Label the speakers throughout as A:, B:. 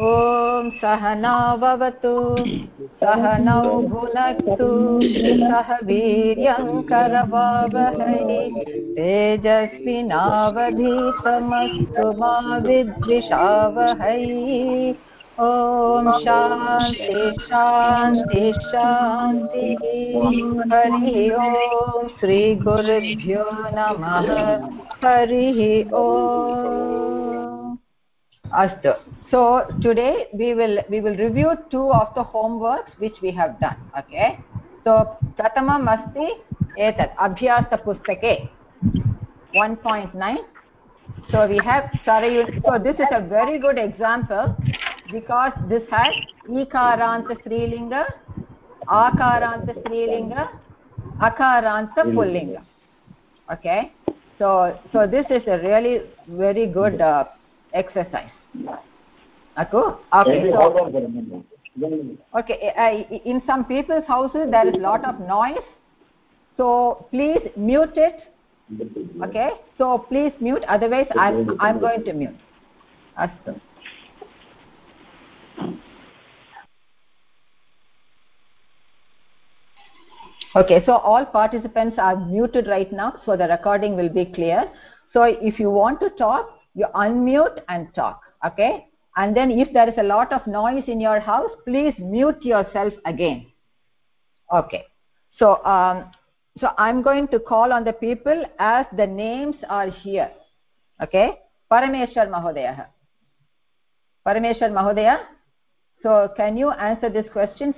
A: ॐ सहनावतु सहनौ भुनक्तु, सह वीर्यं करवावहै तेजस्विनावधीतमस्तु मा विद्विषावहै। ॐ शान्ति शान्ति, शान्तिः। हरिः ॐ श्रीगुरुभ्यो नमः। हरिः ॐ अस्तु so today we will we will review two of the homeworks which we have done okay so pratamam asti etat abhyasa pustake 1.9 so we have sarayu so this is a very good example because this has ikaranta strilinga akaranta strilinga akaranta pullinga okay so so this is a really very good uh, exercise Aku? Okay. So, okay. Uh, in some people's houses, there is a lot of noise. So please mute it. Okay. So please mute. Otherwise, I'm I'm going to mute. Astu. Okay. So all participants are muted right now, so the recording will be clear. So if you want to talk, you unmute and talk. Okay and then if there is a lot of noise in your house please mute yourself again okay so um, so i'm going to call on the people as the names are here okay parameshwar mahodaya parameshwar mahodaya so can you answer this question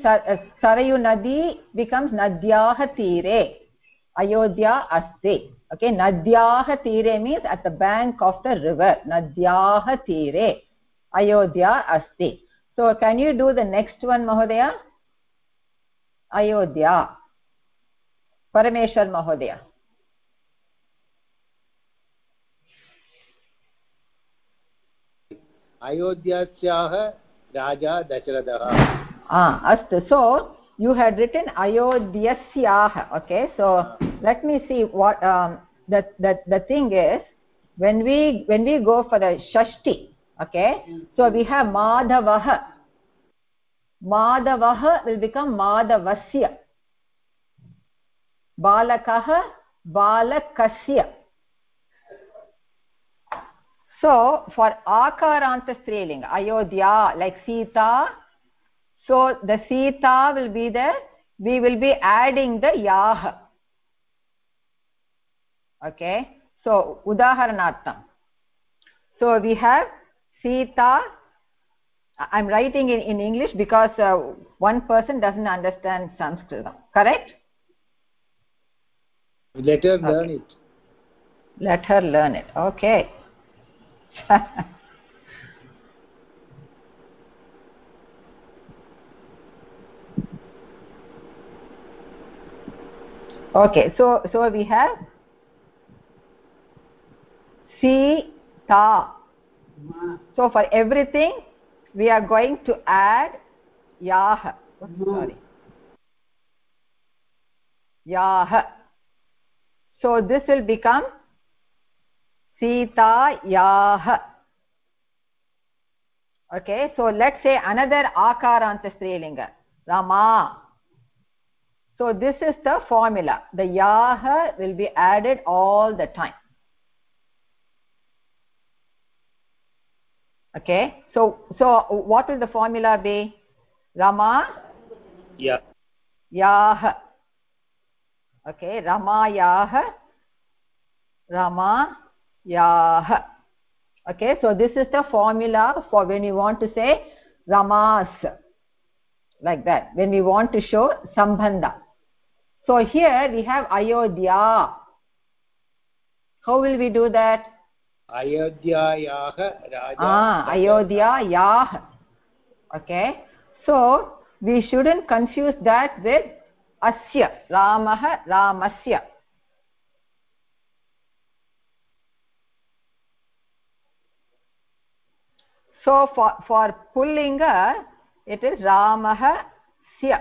A: sarayu nadi becomes nadyah tire ayodhya asti okay nadyah tire means at the bank of the river nadyah tire ayodhya asti so can you do the next one mahodaya ayodhya parameshwar mahodaya
B: अयोध्यास्याः राजा दशरथः
A: अस्तु so you had written ayodhyasyah okay so let me see what um, the, the the thing is when we when we go for the shashti okay so we have madhavah madhavah will become madhavasya balakah balakasya so for akaranta strilinga ayodhya like sita so the sita will be there we will be adding the yah. Okay? So udaharanartham so we have sita. I'm writing in, in english because uh, one person doesn't understand sanskrit correct?
B: Let her
A: okay.
B: learn it.
A: Let her learn it. Okay okay so so we have sita so for everything we are going to add yah. Hmm. Sorry. Yah. So this will become sita yah okay so let's say another akaranta strilinga rama. So this is the formula. The yah will be added all the time. Okay so so what will the formula be? Rama?
B: Yeah
A: yah okay ramayah rama Yaḥ. okay so this is the formula for when you want to say ramas like that. When we want to show sambandha. So here we have ayodhya. How will we do that?
B: Ayodhyayaah raja
A: ah ayodhyayaah okay so we shouldn't confuse that with asya ramah ramasya. so for for pullinga it is ramah sya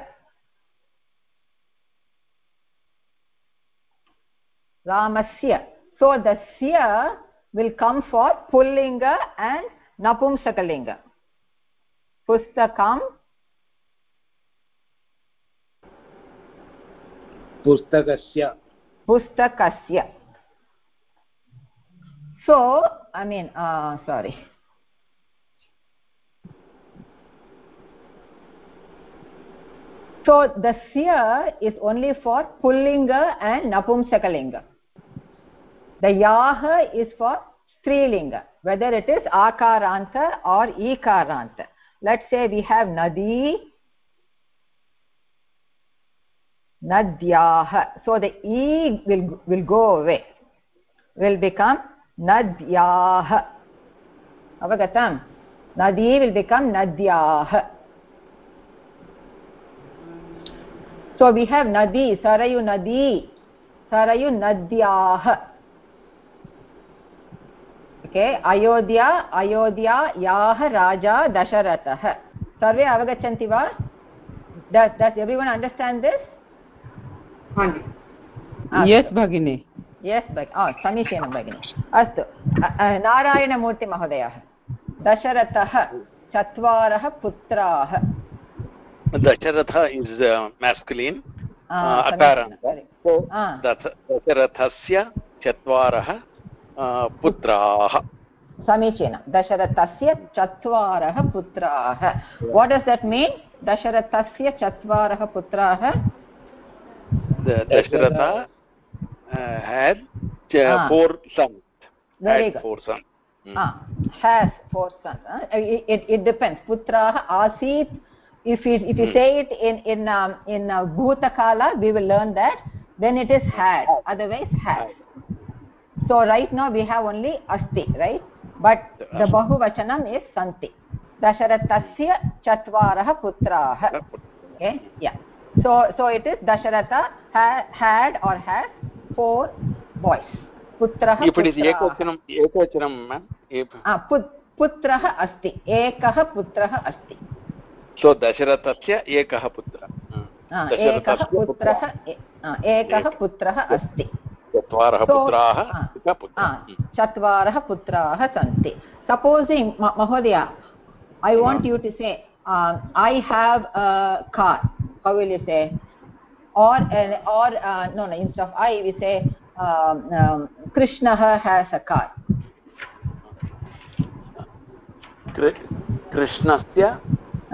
A: ramasya so the sya will come for pullinga and napumsakalinga pustakam
B: पुस्तकस्य
A: pustakasya so i mean uh, So the sya is only for pullinga and napumsakalinga. The yah is for strilinga whether it is akaranta or ikaranta let's say we have nadi nadyah so the e will will go away will become nadyah avagatam. Nadi will become nadyah so we have नदी सरयु नदी सरयु नद्याः okay Ayodhya Ayodhya याः राजा दशरथः सर्वे अवगच्छन्ति वा every one understand this
C: yes भगिनि
A: yes भगिनि समीचीनं भगिनि अस्तु नारायणमूर्तिमहोदयः दशरथः चत्वारः पुत्राः
D: दशरथ इस् मेस्कुलिन् दशरथस्य चत्वारः पुत्राः।
A: समीचीनं। दशरथस्य चत्वारः पुत्राः। वाट् डस् दट् मीन् दशरथस्य चत्वारः पुत्राः?
D: Dasharatha uh, had uh,
A: Ah.
D: four sons.
A: Very
D: had
A: good.
D: four sons. Mm.
A: ah, uh, if you if you
D: Hmm.
A: say it in in um, in uh, bhutakala we will learn that then it is had otherwise has so right now we have only asti right but the bahuvachanam is santi dasharathasya chatvarah putraah okay yeah so so it is dasharatha ha, had or has four boys putrah
D: If it is
A: putraah.
D: ekvachanam, ekvachanam, ma'am. If,
A: आ, पुत् पुत्रः अस्ति एकः पुत्रः। एकः पुत्रः। एकः पुत्रः अस्ति।
D: चत्वारः पुत्राः
A: चत्वारः पुत्राः सन्ति। सपोसिङ्ग् महोदय ऐ want you to say I have car how will you say or uh, or uh, no no instead of i we say um, um, krishnah has a car. Ah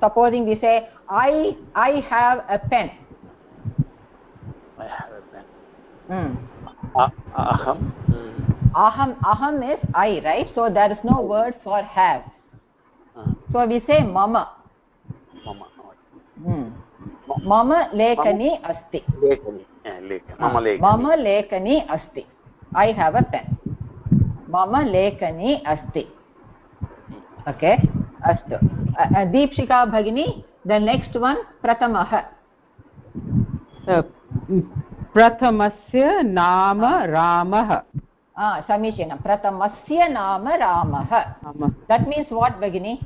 A: supposing we say i i have a pen
D: I have a pen.
A: hmm.
D: A- mm,
A: aham aham is i right so there is no word for have
D: uh,
A: so we say mama hmm. mama
D: लेखनी eh, मम लेखनी
A: मम लेखनी अस्ति ऐ have a pant मम लेखनी अस्ति okay अस्तु। दीप्शिका भगिनी द नेक्स्ट् वन् प्रथमः।
C: प्रथमस्य नाम रामः।
A: समीचीनं। प्रथमस्य नाम रामः। दट् मीन्स् वाट् भगिनी?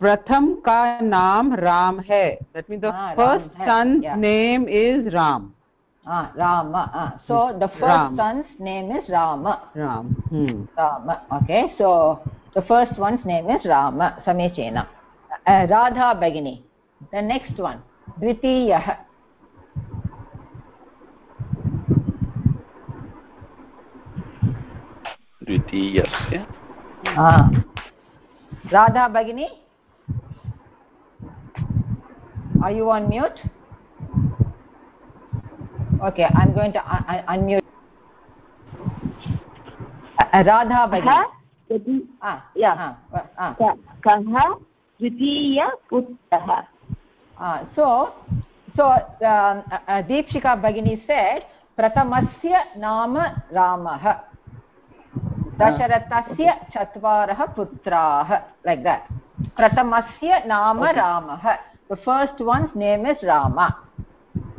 C: प्रथम का नाम राम है। That
A: means the
C: son.
A: Name
C: is
A: Ram.
C: Ram so the
A: first son's name is
C: Ram Ram hmm.
A: Ram okay so the first one's name is Ram समीचीनं अ, राधा भगिनी द नेक्स्ट् वन् द्वितीयः
D: द्वितीयस्य
A: आ, राधा भगिनी are you on mute okay i'm going to un- un- unmute Uh, Radha भगिनी So so Dikshika भगिनी प्रथम प्रथमस्य नाम रामः। दशरथस्य चत्वारः पुत्राः लैक् द प्रथमस्य नाम रामः। The first one's name Ram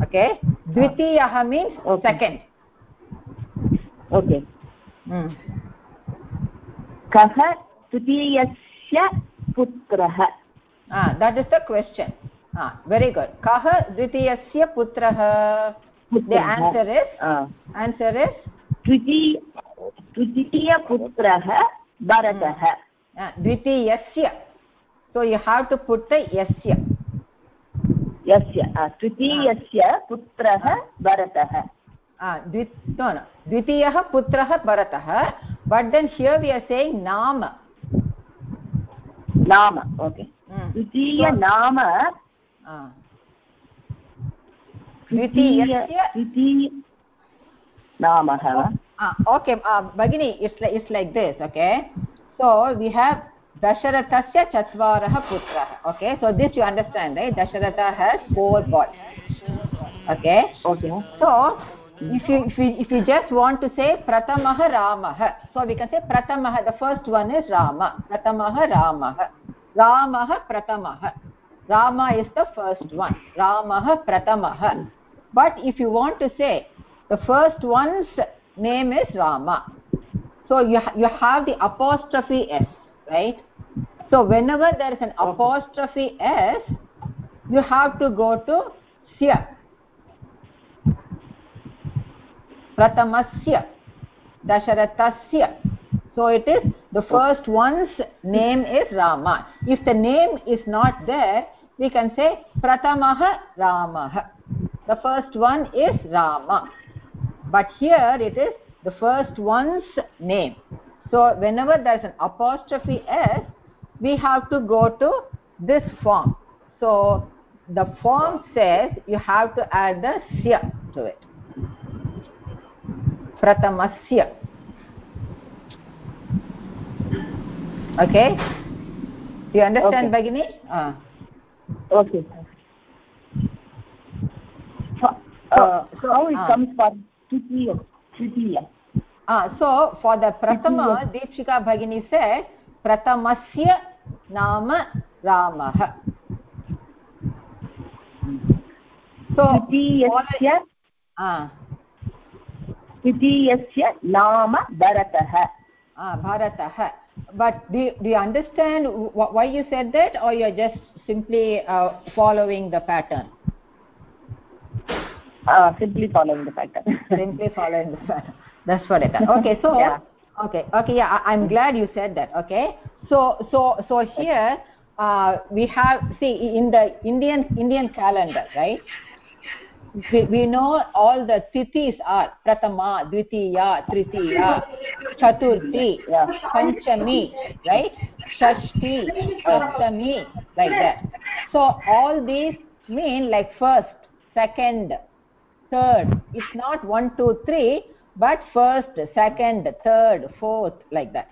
A: okay. द्वितीयः
E: मीन्स्
A: सेकेण्ड्
E: कः द्वितीयस्य पुत्रः?
A: That is the question very good कः द्वितीयस्य
E: पुत्रः?
A: आन्सर्
E: द्वितीय द्वितीयपुत्रः भरतः.
A: द्वितीयस्य. So you have to put यस्य.
E: यस्य ah, तृतीयस्य पुत्रः भरतः.
A: द्वितीयः पुत्रः परतः बट् देन् शिव वि अर् से
E: नाम। नाम
A: ओके द्वितीय ओके भगिनि it's it's like this okay so we have दशरथस्य चत्वारः पुत्रः okay so this you understand Dasharath has four boy okay
E: okay
A: so if you, if you, if you just want to say Pratamaha Ramaha, so we can say Pratamaha, the first one is Rama, Pratamaha Ramaha, Ramaha Pratamaha. Rama is the first one, Ramaha Pratamaha. But if you want to say the first one's name is Rama, so you, you have the apostrophe S, right? So whenever there is an apostrophe S, you have to go to Sya. Pratamasya, Dasharathasya. So it is the oh. first one's name is Rama. If the name is not there, we can say Pratamaha Ramaha. The first one is Rama. But here it is the first one's name. So whenever there is an apostrophe S, we have to go to this form. So the form says you have to add the Sya to it. ah.
E: comes for तृतीय तृतीय
A: Ah, so for the Pratama, Deepshika Bhagini said, Pratamasya Nama Ramah. So,
E: तृतीयस्य
A: ah,
E: तृतीयस्य नाम भरतः
A: ah, Bharatah. But do you, do you understand wh- why you said that or you're just simply uh, following the pattern?
E: simply following the pattern
A: simply following the pattern. That's what it is. Okay, so
E: Yeah.
A: okay, okay, yeah, I, I'm glad you said that. Okay, so so so here uh, we have see in the Indian Indian calendar, right? We, know all the tithis are pratama, dvitiya, tritiya, chaturthi,
E: Yeah.
A: panchami, right? Shashti, saptami, like that. So all these mean like first, second, third. It's not one, two, three, but first, second, third, fourth, like that.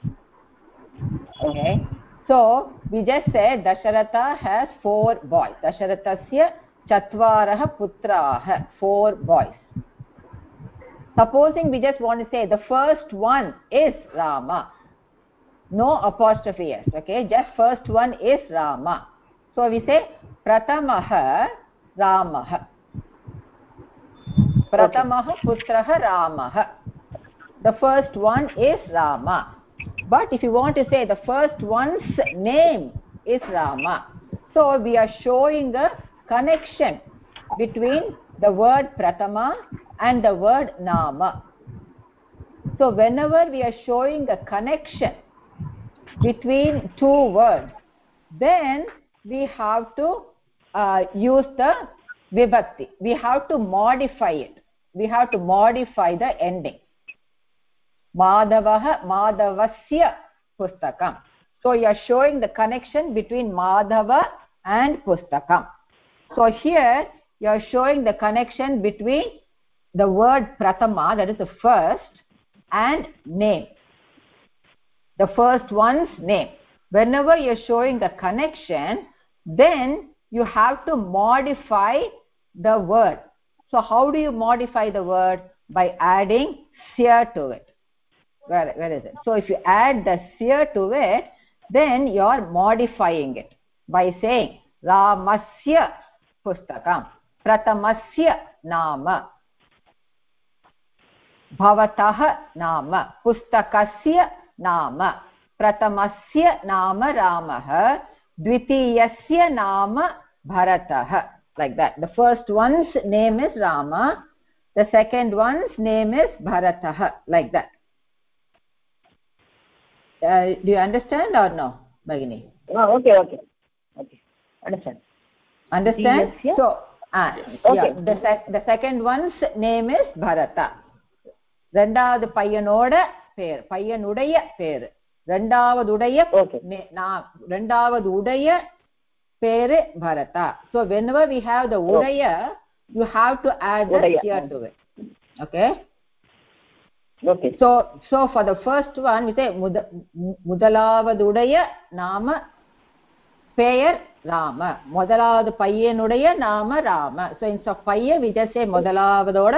A: Okay. So we just said Dasharatha has four boys. Dasharathasya chatvarah putrah, four boys. Supposing we just want to say the first one is Rama. No apostrophe s. Okay. Just first one is Rama. So we say Pratamah Ramah. Pratamah putrah Ramah. The first one is Rama. But if you want to say the first one's name is Rama, so we are showing a connection between the word Pratama and the word Nama. So whenever we are showing a connection between two words, then we have to uh, use the vibhakti. We have to modify it. We have to modify the ending. Madhavah, Madhavasya Pustakam. So you are showing the connection between Madhava and Pustakam. So here you are showing the connection between the word Pratama, that is the first, and name. The first one's name. Whenever you are showing the connection, then you have to modify the word. So how do you modify the word? By adding sya to it. where, where is it so if you add the sya to it then you are modifying it by saying ramasya पुस्तकं। प्रथमस्य नाम। भवतः नाम। पुस्तकस्य नाम। प्रथमस्य नाम रामः, द्वितीयस्य नाम भरतः। Like that the first one's name is Ram the second one's name is भरतः like that do understand or no
E: भगिनि okay okay okay understand
A: understand
E: Yes,
A: so uh,
E: Okay.
A: yeah the sec the second one's name is bharata ரெண்டாவது பையனோட பேர் பையனுடைய பேரு ரெண்டாவதுடைய
E: Okay.
A: நே- நா- ரெண்டாவது உடைய பேரு பரதா so whenever we have the உடைய you have to add the
E: உடைய.
A: here to it okay
E: Okay.
A: so so for the first one we say முத மு- முதலாவதுடைய நாம பெயர் ராம முதலாவது பையனுடைய நாம ராம so instead of பையன் we just say முதலாவதோட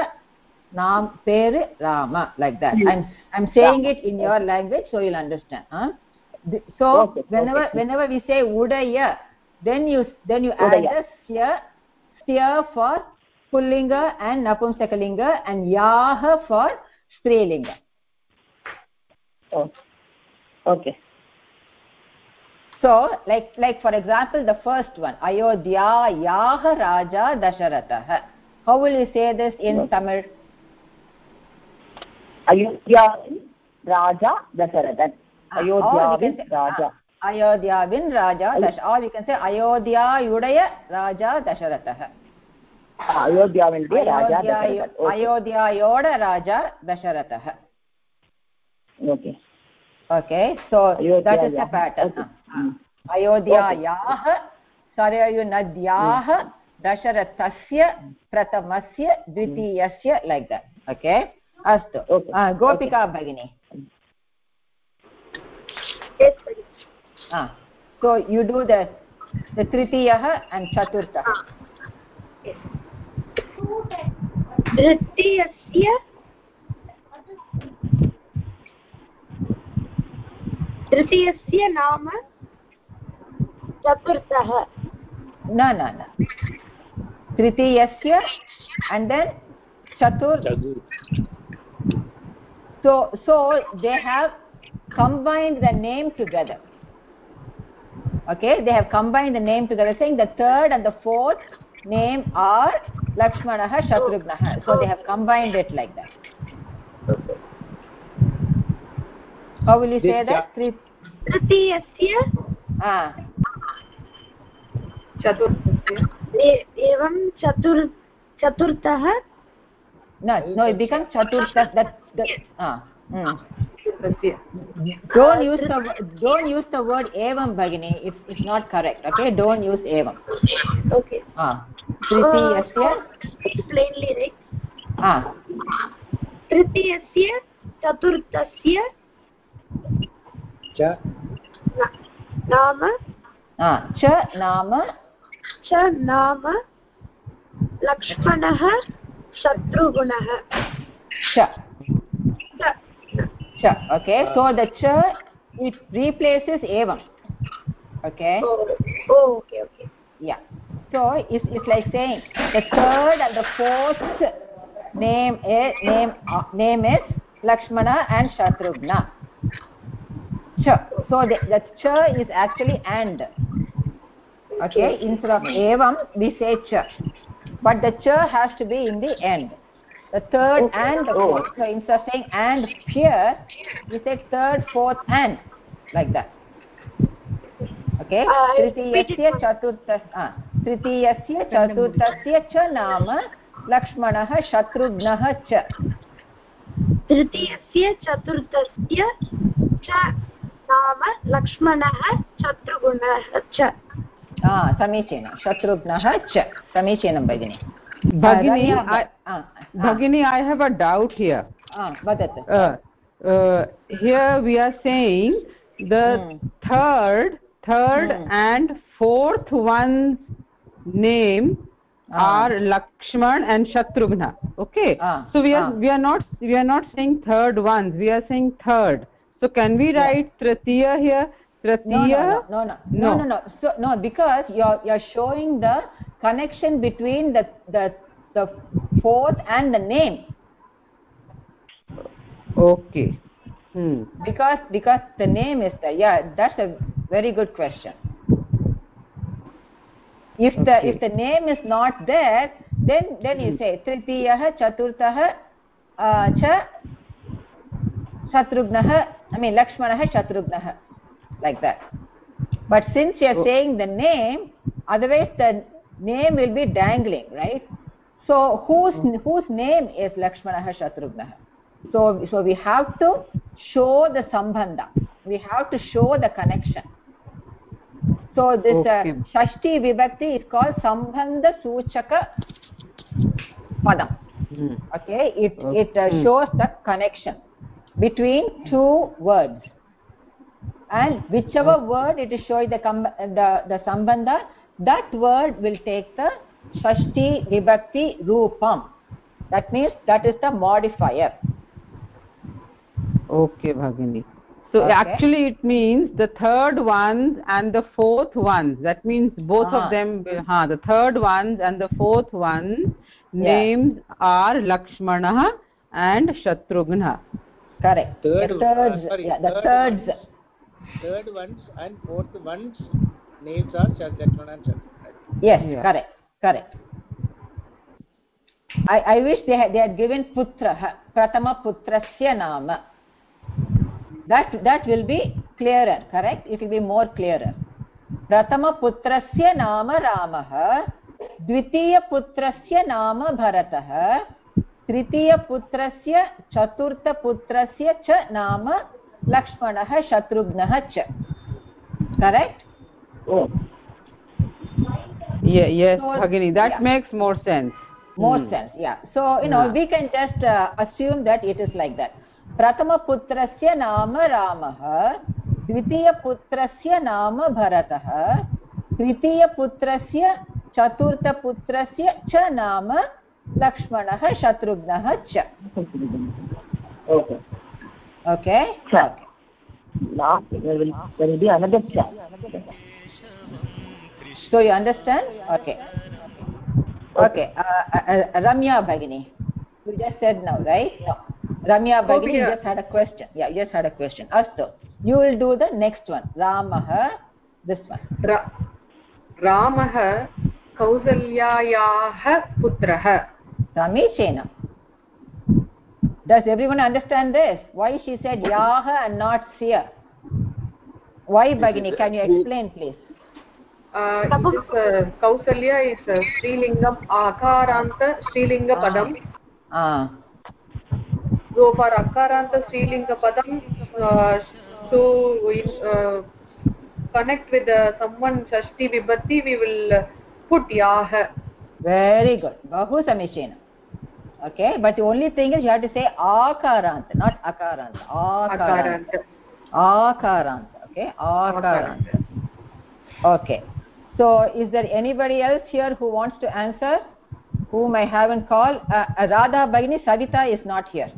A: நாம் பேரு Rama like that i'm i'm saying it in your language so you'll understand huh? The- so
E: Okay,
A: whenever
E: okay.
A: whenever we say udaya then you then you add
E: Udaya.
A: the steer steer for pullinga and napumsakalinga and yaha for strilinga
E: Oh. Okay.
A: so like like for example the first one ayodhya yah raja dasharathah how will you say this in
E: no.
A: tamil?
E: Ayodhya raja dasharathan
A: ah,
E: Ayodhya
A: ah, raja. Ayodhya raja dash or you can say ayodhyayudaya raja dasharatah.
E: अयोध्याविन्दे
A: राजा अयोध्यायोड राजा दशरथः
E: okay
A: okay so that is a pattern Ah, ah. अयोध्यायाः सरयुनद्याः दशरथस्य प्रथमस्य द्वितीयस्य लैक् दट् ओके अस्तु. Ah, गोपिका भगिनी. So you do the the तृतीयः and चतुर्थः.
F: तृतीयस्य तृतीयस्य नाम चतुर्थः
A: न न न तृतीयस्य and then chatur
B: चतुर्
A: so so they have combined the name together okay they have combined the name together saying the third and the fourth name are lakshmanah shatrughnah so they have combined it like that how will you say that Three,
F: तृतीयस्य
A: ah
F: ए- एवं चतुर् चतुर्थः
A: no no it becomes chaturtha that, that ah hmm. don't use the don't use the word evam bhagini it's it's not correct okay don't use evam
F: okay
A: ah तृतीयस्य
F: plainly right
A: ah
F: तृतीयस्य चतुर्थस्य
B: च
F: नाम
A: ah च नाम
F: च नाम लक्ष्मणः
A: ch
F: च
A: okay so the ch it replaces evam okay
F: oh okay okay
A: yeah so it's, it's like saying the third and the fourth name is name uh, name is lakshmana and shatrughna ch so the, the ch is actually and okay instead of evam we say ch but the ch has to be in the end the third
E: Okay.
A: and the fourth Oh. so instead of saying and here we say third fourth and like that okay
F: Uh,
A: तृतीयस्य चतुर्थ तृतीयस्य चतुर्थस्य च नाम लक्ष्मणः शत्रुघ्नः च
F: तृतीयस्य चतुर्थस्य च नाम लक्ष्मणः शत्रुघ्नः च
A: समीचीनं शत्रुघ्नः च समीचीनं भगिनि भगिनी
C: I have a doubt here
A: वदतु
C: here we are saying the third third and fourth one name are Lakshman and Shatrughna okay so we are we are not we are not saying third one we are saying third so can we write तृतीय here tritiya
A: no no no no
C: No.
A: no no so no because you're you're showing the connection between the the the fourth and the name
C: okay hmm
A: because because the name is there yeah that's a very good question if
C: okay.
A: the if the name is not there then then you say tritiyah chaturthah uh, cha shatrugnah i mean lakshmanah shatrugnah like that. But since you are saying the name otherwise the name will be dangling right? So whose whose name is lakshmanah shatrugnah so so we have to show the sambandha. We have to show the connection. So this
C: Okay.
A: uh, shashti vibhakti is called sambandha suchaka padam.
C: Hmm.
A: okay it it uh, shows the connection between two words and whichever word it is showing the com- the the sambandha that word will take the shashti vibhakti rupam. That means that is the modifier.
C: Okay bhagini. So
A: Okay.
C: actually it means the third ones and the fourth ones. That means both
A: Ah.
C: of them will- ha the third ones and the fourth ones
A: Yeah.
C: names are lakshmanah and shatrughna
A: correct.
B: Third,
A: the thirds
B: uh, sorry,
A: yeah the
B: third
A: thirds.
B: ones, third ones and fourth ones names are Lakshmana and Shatrughna.
A: yes
C: Yeah.
A: correct correct i i wish they had they had given putrah pratama putrasya nama that that will be clearer correct it will be more clearer pratama putrasya nama ramah द्वितीयपुत्रस्य नाम भरतः तृतीयपुत्रस्य चतुर्थपुत्रस्य च नाम लक्ष्मणः शत्रुघ्नः च। Correct
C: भगिनि that makes more sense
A: more so you know we can just assume that it is like that प्रथमपुत्रस्य नाम रामः द्वितीयपुत्रस्य नाम भरतः तृतीयपुत्रस्य चतुर्थपुत्रस्य च नाम लक्ष्मणः शत्रुघ्नः च।
E: Okay
A: okay
E: Cha.
A: okay
E: there will there will be another cha
A: so you understand okay okay uh, uh, uh, ramya bhagini you just said now right no ramya bhagini you just had a question yeah you just had a question astu you will do the next one ramah this one
G: रा- रामः कौसल्यायाः पुत्रः
A: samichenam does everyone understand this? Why she said yaha and not sya why bagini can you explain please?
G: Uh, it is uh, kausalya is uh, stealing the akaranta strilinga padam.
A: Ah. ah.
G: So for akaranta strilinga padam uh, uh, connect with uh, someone shashti vibhatti we will put yaha.
A: Very good. Bahu samishena okay? But the only thing is you have to say akarant not akarant akarant
G: akaranta.
A: Akarant okay? Akarant okay. So is there anybody else here who wants to answer? Whom i haven't called uh, uh, radha bagini savita is not here.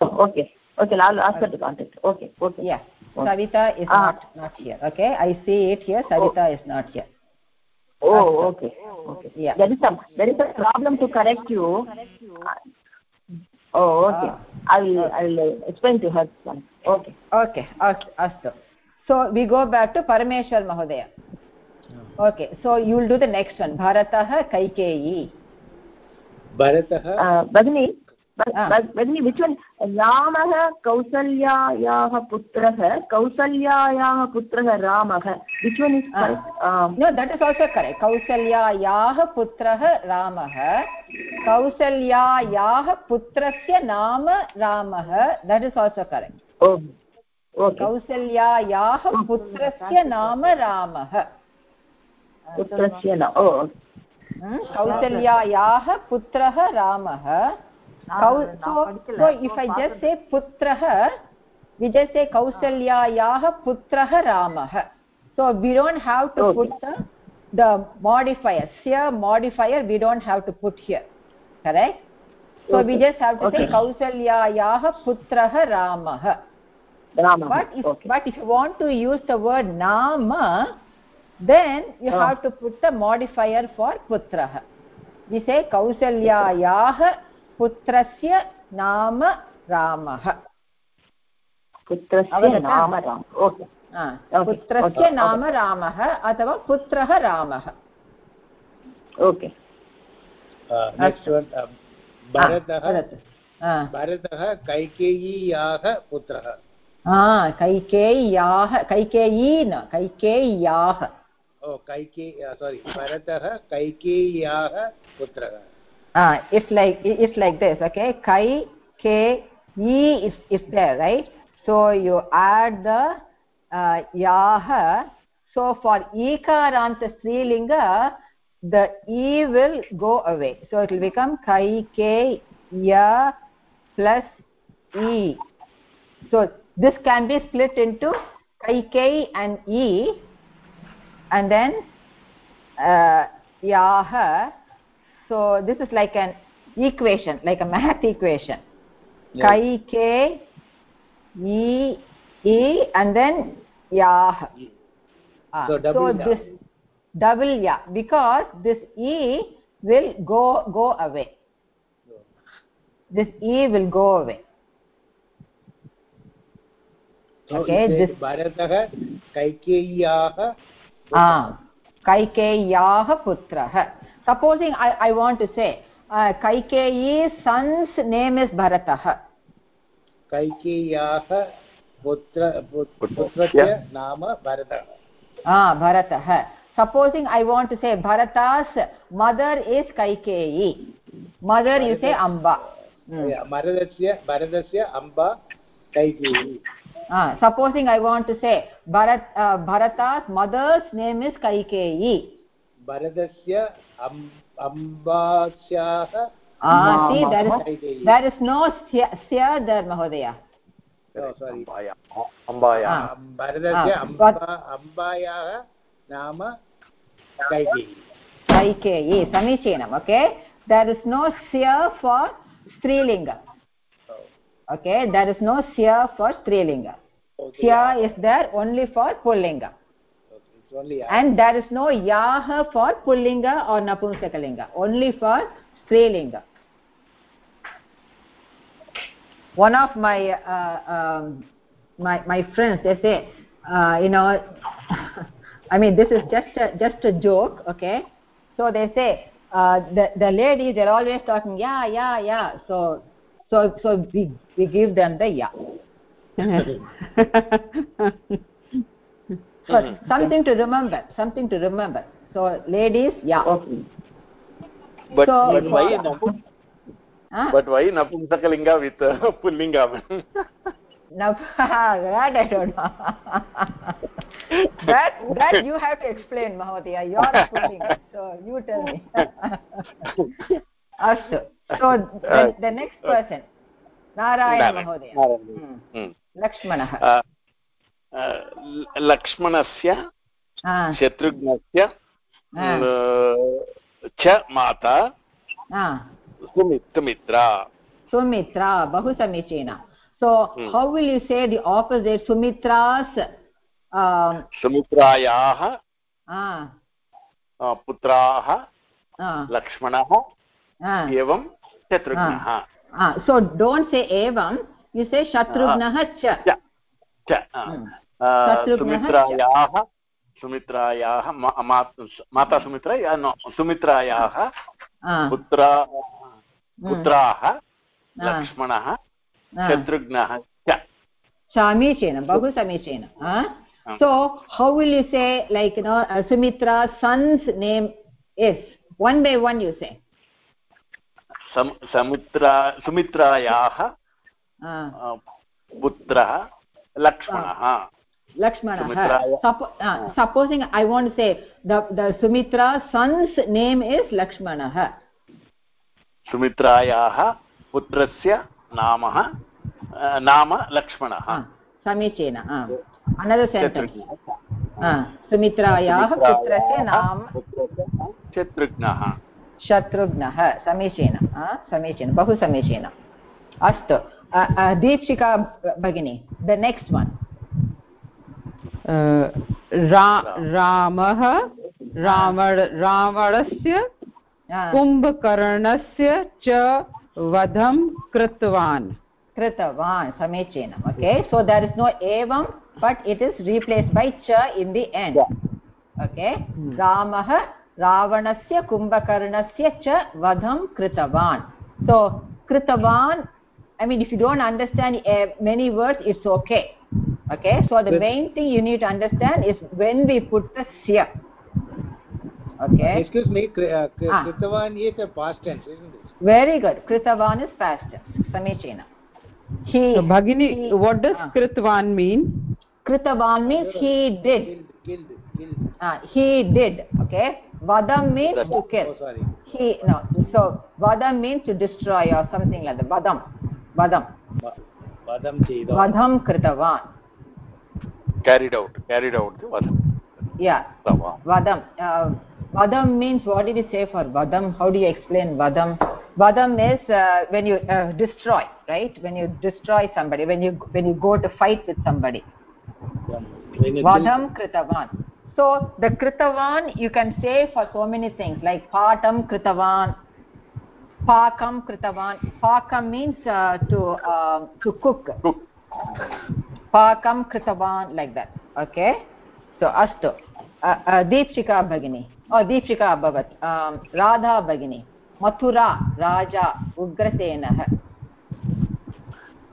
E: Oh, okay. Okay i'll ask her to contact. Okay okay.
A: Yeah.
E: Okay.
A: savita is
E: Ah.
A: not not here okay? I see it here. Savita is not here
E: oh okay okay
A: Yeah.
E: there is some there is a problem to correct you oh okay
A: Ah.
E: i will i will uh, explain to her once. okay
A: okay अस्तु so we go back to parameshwar mahodaya okay so you will do the next one bharatah kaikeyi
B: भरतः
E: uh,
A: Ah.
E: भगिनी which one रामः कौसल्यायाः पुत्रः कौसल्यायाः पुत्रः रामः
A: which one is Ah. kausalyayah putrah ramah kausalyayah putrasya naam ramah that is also correct
E: okay
A: kausalyayah putrasya naam ramah
E: पुत्रस्य न ओ
A: Hmm? कौसल्यायाः पुत्रः रामः पुत्रः पुत्रः रामः। So we don't have to put the modifiers य modifier we don't have to put here correct so Vijay have to say कौसल्यायाः पुत्रः
E: रामः।
A: But but if you want to use the word नाम then you have to put the modifier for पुत्रः विसे कौसल्यायाः
E: पुत्रस्य नाम Ram. Okay
A: पुत्रस्य नाम रामः अथवा पुत्रः रामः।
E: ओके
B: भरतः
A: वदतु। Ah.
B: कैकेय्याः पुत्रः।
A: कैकेय्याः कैकेयी न कैकेय्याः।
B: ओ कैके सोरि भरतः कैकेय्याः पुत्रः।
A: Ah, it's like it's like this, okay? Kai, K, E is is there, right? So you add the uh. So for Ikaranta Strilinga, the E will go away. So it will become Kai, K, Ya plus E. So this can be split into Kai, K and E, and then uh, Yah so this is like an equation like a math equation.
B: Yeah.
A: kai k e e and then ya. ah,
B: so, double so
A: this double ya because this e will go go away. This e will go away.
B: So
A: okay this
B: bharatah kaikeyaah
A: ah kaikeyaah putrah Supposing I, I want to say, uh, Kaikeyi's son's name is Bharatah.
B: कैकेय्याः पुत्र पुत्- पुत्रस्य नाम भरतः
A: Ah, Bharatah. Supposing I want to say Bharata's mother is Kaikeyi. Mother you say Amba. Hmm.
B: भरतस्य भरतस्य Amba Kaikeyi
A: Ah, supposing I want to say Bharat, uh, Bharata's mother's name is Kaikeyi.
B: भरतस्य अम्- अम्बास्याः
A: Ah, there is, no there, Mahodaya.
B: Oh, sorry.
D: अम्बायाः
A: Ah. Ah,
B: नाम Kaikeyi
A: Kaikeyi, Samichinam, okay? There is no sya for Strilinga. Okay, there is no sya for Strilinga.
B: Okay,
A: Sya is there only for Pullinga.
B: Okay, it's only
A: And there is no Yah for Pullinga or Napumsakalinga, only for Strilinga. One of my, uh, um, my, my friends, they say, uh, you know, I mean, this is just a, just a joke, okay? So they say, uh, the, the ladies, they're always talking, yeah, yeah, yeah. So, so, so we, we give them the yeah. So something to remember, something to remember. So ladies, yeah.
E: Okay
D: but
A: So-
D: but why napum
A: Huh?
D: but why napumsakalinga with uh, pullinga
A: No, that I don't know. that that you have to explain, Mahodaya. You are pulling, so you tell me. Astu. So the, the next person, Narayana Mahodaya. Hmm.
D: Hmm. Uh, uh, लक्ष्मणस्य शत्रुघ्नस्य च माता सुमित्रा.
A: सुमित्रा बहु
D: समीचीना
A: सो हौ will you से दि opposite सुमित्रास्
D: सुमित्रायाः पुत्राः लक्ष्मणः एवं शत्रुघ्नः.
A: सो डोण्ट् से एवं यु से शत्रुघ्नः
D: च. च
A: हम्म।
D: सुमित्रायाः सुमित्रायाः माता सुमित्रा सुमित्रायाः पुत्रा पुत्राः लक्ष्मणः शत्रुघ्नः च।
A: समीचीनं बहु
D: समीचीनं
A: सो how. Will you say like no Sumitra son's name is one by one you say
D: सुमित्रायाः पुत्रः लक्ष्मणः
A: लक्ष्मणः supposing I won't say the Sumitra son's name is लक्ष्मणः
D: सुमित्रायाः पुत्रस्य नाम हाँ, नाम लक्ष्मणः
A: हाँ। हाँ,
D: समीचीन
A: अनदर् सुमित्रायाः पुत्रस्य नाम
D: शत्रुघ्नः
A: शत्रुघ्नः समीचीनं समीचीनं बहु समीचीनम् अस्तु। दीक्षिका भगिनी द नेक्स्ट् वन्
C: रामः रावण रावणस्य कुम्भकर्णस्य च वधं कृतवान्
A: कृतवान् समीचीनम् okay so there is no एवं but it is replaced by च इन् दि एण्ड् ओके रामः रावणस्य कुम्भकर्णस्य च वधं कृतवान् so कृतवान् i mean if you don't understand uh, many words it's okay. Okay? So the
B: Krit-
A: main thing you need to understand is when we put the sya okay?
B: Excuse me, Kri- uh,
A: Ah.
B: Kritavan is a past tense, isn't it?
A: very good. Kritavan is past tense. Samechina he
C: So, Bhagini,
A: he-
C: what does
A: ah.
C: Kritvan mean?
A: kritavan means he did.
B: Killed, killed, killed.
A: uh, he did. Okay? Vadam means to kill.
B: Oh, sorry.
A: he no. So vadam means to destroy or something like that. Vadam vadam
B: Va- Vadam Cheda.
A: vadam kritavan
D: carried out carried out the vadam
A: yeah.
D: Tava.
A: vadam uh, vadam means what did you say for vadam how do you explain vadam vadam is uh, when you uh, destroy right? When you destroy somebody when you when you go to fight with somebody.
B: When you
A: vadam kritavan so the kritavan you can say for so many things like patam kritavan पाकं कृतवान्
D: पाकं
A: means to to cook पाकं कृतवान् like that okay so अस्तु. दीप्षिका भगिनी. ओ अभवत्. राधा भगिनी. मथुरा राजा उग्रसेनः.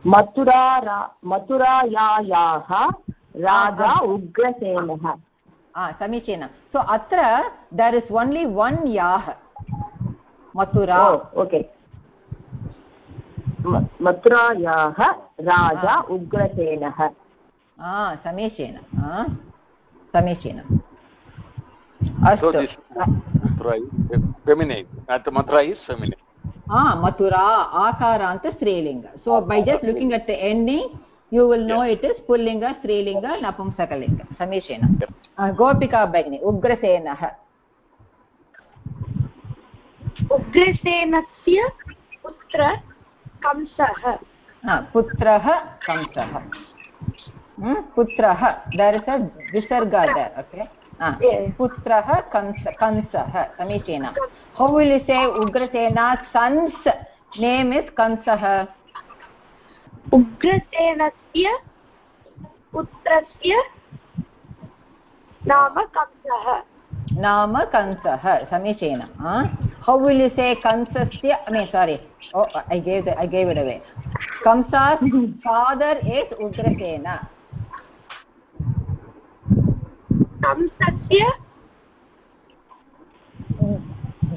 E: मथुरा रा मथुरायायाः राजा उग्रसेनः.
A: समीचीनं. सो अत्र दर् इस् ओन्ली वन् याः mathura
E: ओके मथुरायाः राजा उग्रसेनः
A: ah ah samichinam
D: so
A: astu
D: this mathura is feminine and mathura is feminine
A: ah mathura akaranta strilinga so by just looking at the ending you will know it is pullinga strilinga napumsakalinga samichinam
D: Yep.
A: uh, gopika bhagini ugrasenah
F: उग्रसेनस्य पुत्र कंसः।
A: पुत्रः कंसः। हम्म, पुत्रः there is a विसर्ग दर्
F: okay
A: पुत्रः कंस कंसः समीचीनं। How will you say Ugrasena son's name is कंसः?
F: उग्रसेनस्य पुत्रस्य नाम कंसः।
A: नाम कंसः समीचीनम् हौ विल् यु से कंसस्य I sorry I gave father is Ugrasen.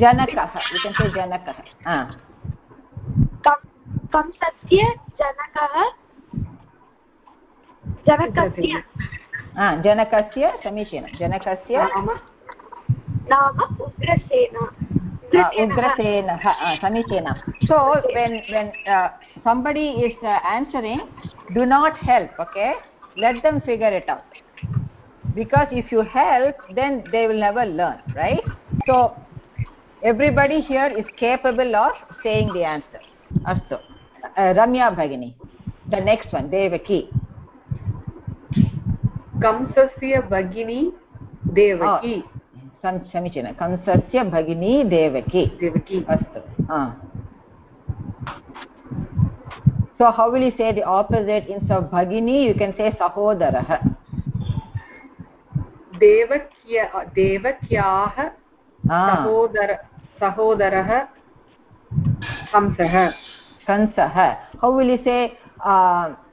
F: जनकः इत्युक्ते जनकः जनकस्य?
A: समीचीनं। जनकस्य
F: नाम नाम Ugrasen
A: uh, ugrasenah uh, samichinam so when when uh, somebody is uh, answering do not help okay let them figure it out because if you help then they will never learn right so everybody here is capable of saying the answer astu uh, ramya bhagini the next one devaki
G: कंसस्य भगिनी Devaki
A: sam समीचीन कंसस्य भगिनी देवकी।
G: देवकी।
A: अस्तु। सो हौ will you से दि opposite in सो भगिनी यु can से सहोदरः।
G: देवक्य देवक्याः सहोदर सहोदरः कंसः।
A: कंसः। How will you say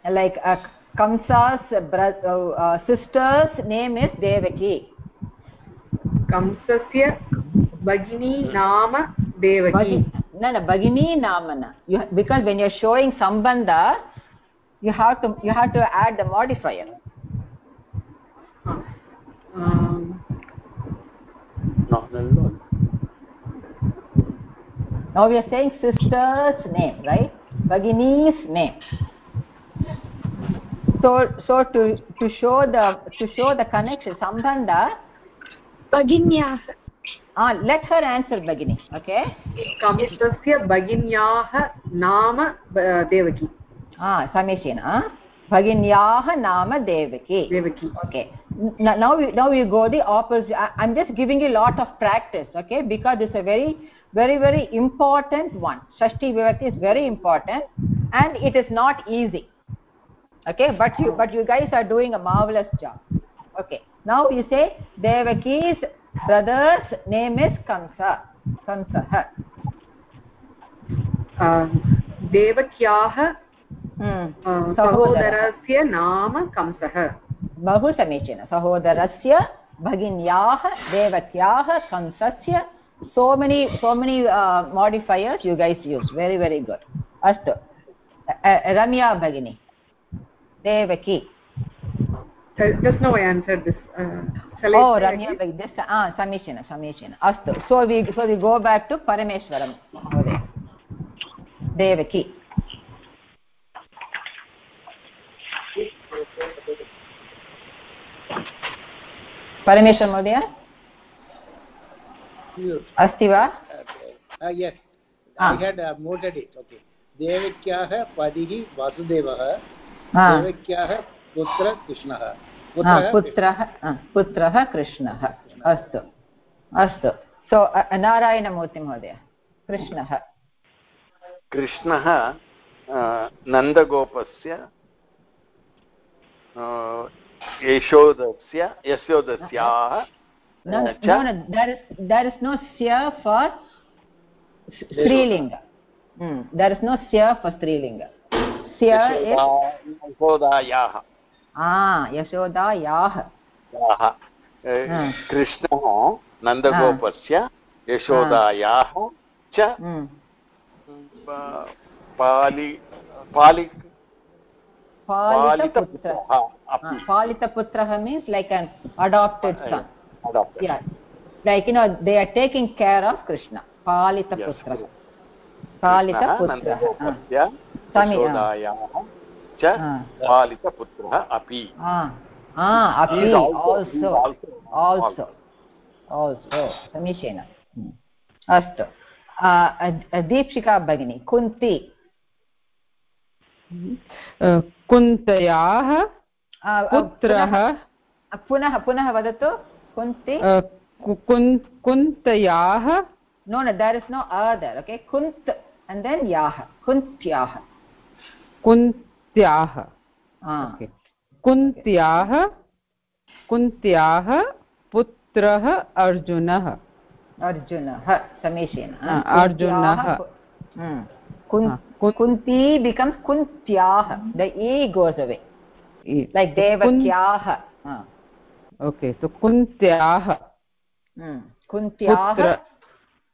A: like Kamsa's sister's name is Devaki.
G: कंसस्य भगिनी नाम Devaki
A: Bhagi- no no bhagini namana you because when you're showing sambandha you have to you have to add the modifier
G: Um,
D: no no no
A: now we are saying sister's name right bhagini's name so so to to show the to show the connection sambandha
F: भगिन्याः।
A: Let her answer भगिनि okay
G: कनिष्ठस्य भगिन्याः नाम देवकी।
A: हा समीचीन
G: भगिन्याः
A: okay now you go very very very one षष्ठी विभक्ति is very important and it is not easy okay but you but you guys are doing a marvellous job okay now you say devaki's brother's name is kamsa kamsah
G: uh, देवक्याः
A: hmm.
G: Uh, सहोदरस्य नाम कंसः
A: बहु समीचीनं सहोदरस्य भगिन्याः देवक्याः कंसस्य so many so many uh, modifiers you guys use very very good अस्तु अ- अ- रम्या भगिनी Devaki
G: just now I answered this uh, shall I
A: O
G: say
A: Ramya
G: again?
A: भगिनी this ah समीचीनं समीचीनम् अस्तु so we so we go back to परमेश्वरं महोदय देवकी परमेश्वर महोदय अस्ति वा
B: Okay. Uh, yes,
A: Ah.
B: I had uh, noted it. Okay. देवक्याः पतिः वासुदेवः देवक्याः पुत्र कृष्णः। पुत्रः
A: पुत्रः कृष्णः। अस्तु अस्तु। सो नारायणमूर्ति महोदय
D: कृष्णः। कृष्णः नन्दगोपस्य यशोदस्य यशोदस्याः
A: स्त्रीलिङ्ग।
D: यशोदा- यशोदायाः
A: ah
D: याः अ,
A: हा.
D: कृष्णः नन्दगोपस्य यशोदायाः च
A: hmm
D: पालि पालि पालितपुत्रः
A: ah,
D: अपि
A: palitaputrah means like an adopted son
D: adopted.
A: yeah like you know they are taking care of krishna palitaputrah
D: कृष्णः
A: palitaputrah
D: च पालितपुत्रः
A: हम्म. अस्तु. दीप्षिका भगिनी कुन्ती।
C: हम्म. कुन्तयाः पुत्रः
A: पुनः पुनः वदतु कुन्ती।
C: कुन्तयाः।
A: नो न there is no other okay कुन्त् and then याः
C: कुन्त्याः। कुन्त्याः कुन्त्याः कुन्त्याः पुत्रः अर्जुनः।
A: अर्जुनः समीचीनः।
C: अर्जुनः। हम्म।
A: Kunti become कुन्त्याः the E e goes
C: e.
A: तो
C: अवे
A: लैक् देवत्याः
C: ओके सो तो कुन्त्याः
A: हम्म। कुन्त्याः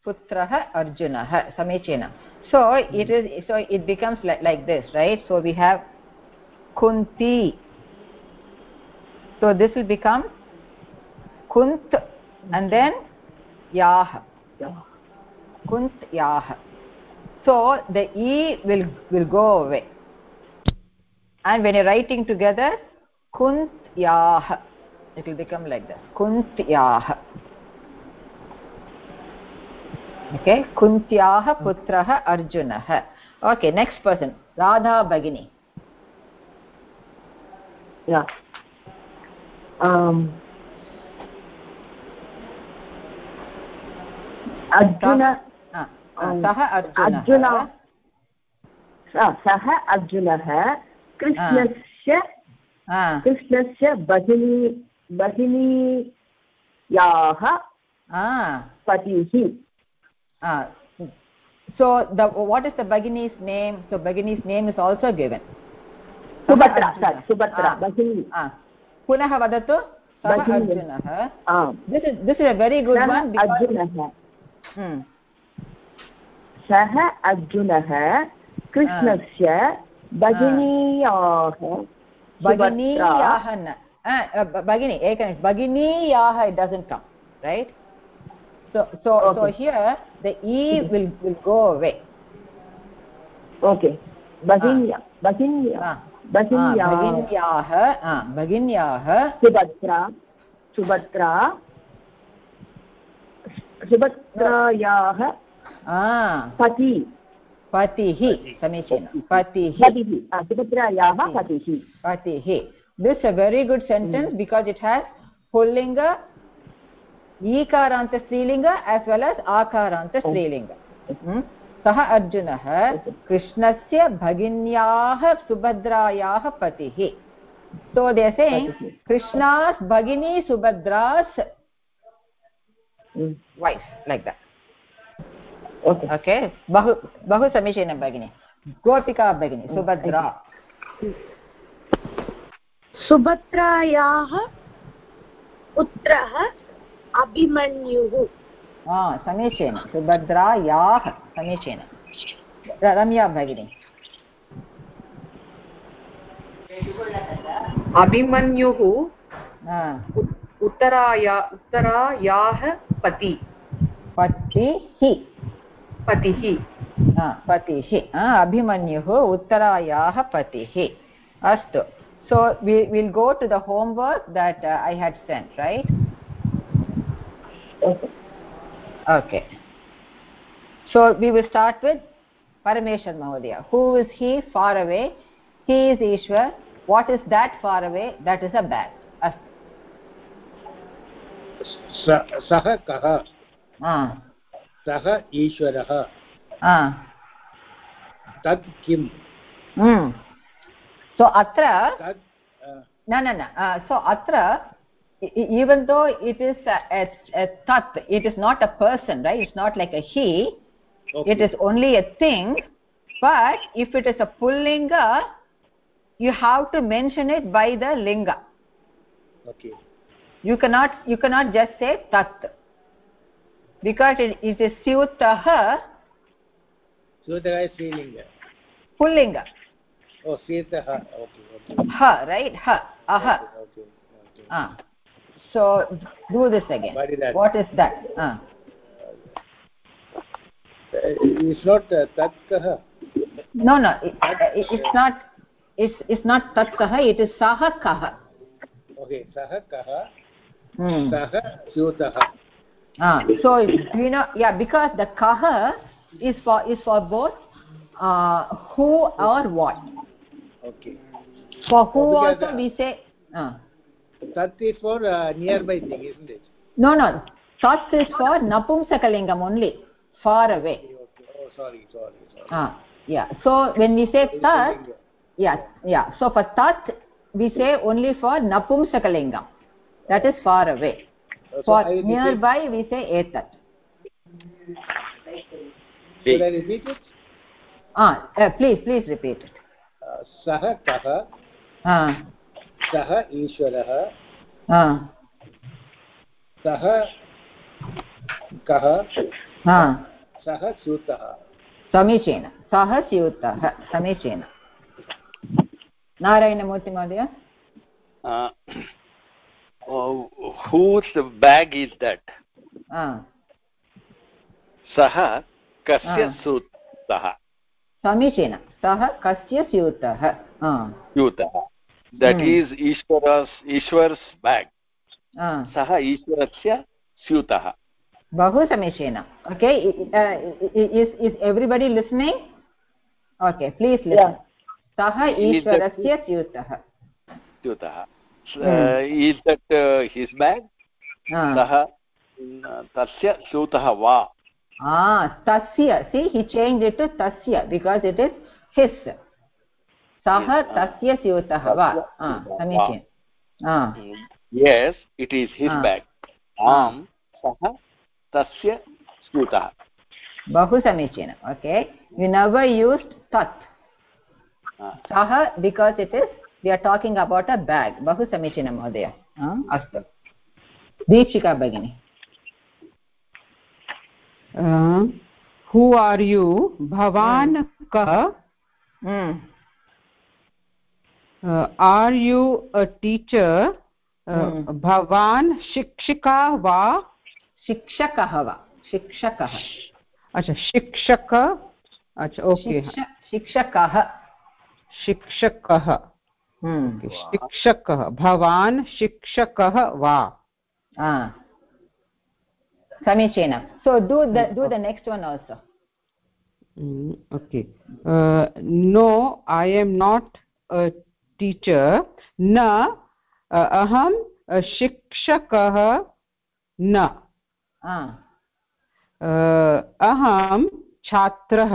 C: पुत्रः
A: अर्जुनः समीचीनं। So it is so it becomes like this right so we have kunti so this will become kunt and then yah kunt yah so the e will will go away and when you're writing together kunt yah it will become like this kunt yah okay kuntyah putrah arjunah okay next person radha bagini
E: yeah um Arjun
A: Ah, ah, सः
E: अर्जुन
A: अर्जुनः
E: सः अर्जुनः कृष्णस्य
A: Ah,
E: कृष्णस्य भगिनी भगिनीयाः
A: ah,
E: पतिः
A: ah. so the what is the bagini's name so bagini's name is also given
E: Subhadra sorry, Subhadra
A: Ah.
E: भगिनी
A: Ah. पुनः वदतु सः. अर्जुनः hmm.
E: सः कृष्णस्य भगिनीयाः
A: भगिनीयाः न Ah, uh, भगिनी एकनिमिष भगिनीयाः it doesn't come right so so so
E: Okay.
A: here the e will will go away
E: भगिन्या
A: Ah,
E: भगिन्याः
A: भगिन्याः आ, भगिन्याः
E: सुभद्रा सुभद्रा सुभद्रायाः
A: आ,
E: पति।
A: पतिः समीचीनं। पतिः।
E: सुभद्रायाः पतिः।
A: पतिः। this a very good sentence
E: Hmm.
A: because it has pullinga ईकारान्त स्त्रीलिङ्ग as well as आकारान्त स्त्रीलिङ्ग। Hmm? सः अर्जुनः कृष्णस्य भगिन्याः सुभद्रायाः पतिः।
E: पतिः.
A: krishna's bhagini subhadra's
E: Mm.
A: wife like that. Okay बहु बहु समीचीनं भगिनि। गोपिका भगिनी सुभद्रा।
F: सुभद्रायाः पुत्रः अभिमन्युः।
A: हा समीचीनं. सुभद्रायाः समीचीनं. रम्या भगिनी.
G: अभिमन्युः उत्- उत्तराया उत्तरायाः पति.
A: पतिः.
G: पतिः.
A: हा, पतिः. हा, अभिमन्युः उत्तरायाः पतिः. अस्तु. So we will go to the homework that uh, i had sent right?
E: Okay
A: okay so we will start with parameshwar mahodaya who is he far away he is ishwar what is that far away that is a bag अस्तु
B: स- सः कः
A: हा
B: सः ईश्वरः
A: हा
B: तत् किम्
A: Hmm. so atra
B: तत् अ,
A: no no even though it is a, a, a tat, it is not a person, right? It's not like a he.
B: Okay.
A: It is only a thing. But if it is a pullinga, you have to mention it by the linga.
B: Okay.
A: You cannot you cannot just say tat because it, it is syutaha.
B: Syutaha is
A: pullinga.
B: Pullinga. Oh, syutaha. Okay. okay.
A: Ha, right? Ha. Aha.
B: Okay. okay. okay.
A: Ah so do this again.
B: What is that?
A: Ah.
B: Uh. it's not uh, tatkah.
A: No no it, uh, it, it's not it's it's not tatkah it is
B: sahakah. Okay sahakah.
A: Hmm. ah so you know yeah because the kah is for is for both uh, who or what.
B: Okay.
A: For who also
B: uh,
A: we say uh.
B: Tat is for uh, nearby thing, isn't it?
A: No, no. Sat is for Napumsakalingam only, far away.
B: Okay, okay. Oh, sorry, sorry, sorry.
A: Ah, yeah. So when we say Tat, yeah, yeah. So for Tat, we say only for Napumsakalingam. That is far away. Uh, so for nearby, we say Etat.
B: Should I repeat it?
A: Ah, uh, please, please repeat it.
B: Uh, सः
A: Ah.
B: सः ईश्वरः। सः कः? सः स्यूतः।
A: समीचीनं। सः स्यूतः। समीचीनं। नारायणमूर्तिमहोदय
D: Uh, oh, whose bag is that? सः कस्य. सूतः
A: समीचीनं। सः कस्य स्यूतः?
D: स्यूतः। दट् ईस् ईश्वर ईश्वर्स्
A: बेग्
D: सः ईश्वरस्य स्यूतः।
A: बहु समीचीनं. Okay is everybody listening okay please सः ईश्वरस्य स्यूतः।
D: स्यूतः। ईस् दट् हिस्
A: बेग्
D: सः तस्य स्यूतः वा?
A: तस्य. See he change it to तस्य बिकास् इट् इस् हिस् सः. तस्य स्यूतः वा? समीचीनम्
D: yes it is his bag. आम् सः तस्य स्यूतः।
A: बहु समीचीनम् ओके। यु नेवर् यूस्ड् तत्. सः because it is we are talking about a bag बहु समीचीनं महोदय। हा, अस्तु। दीक्षिका भगिनी।
C: हू आर् यू भवान् कः?
A: Hmm.
C: Are you a teacher
A: Hmm.
C: भवान् शिक्षिका वा
A: शिक्षकः वा शिक्षकः
C: अच्छा शिक्षक अच्छा ओके
A: शिक्षकः
C: शिक्षकः
A: Hmm.
C: शिक्षकः भवान् शिक्षकः वा
A: Ah. Do the do the next one also.
C: Mm, okay uh, no i am not a teacher न अहम
A: शिक्षक
C: न। अहम छात्र।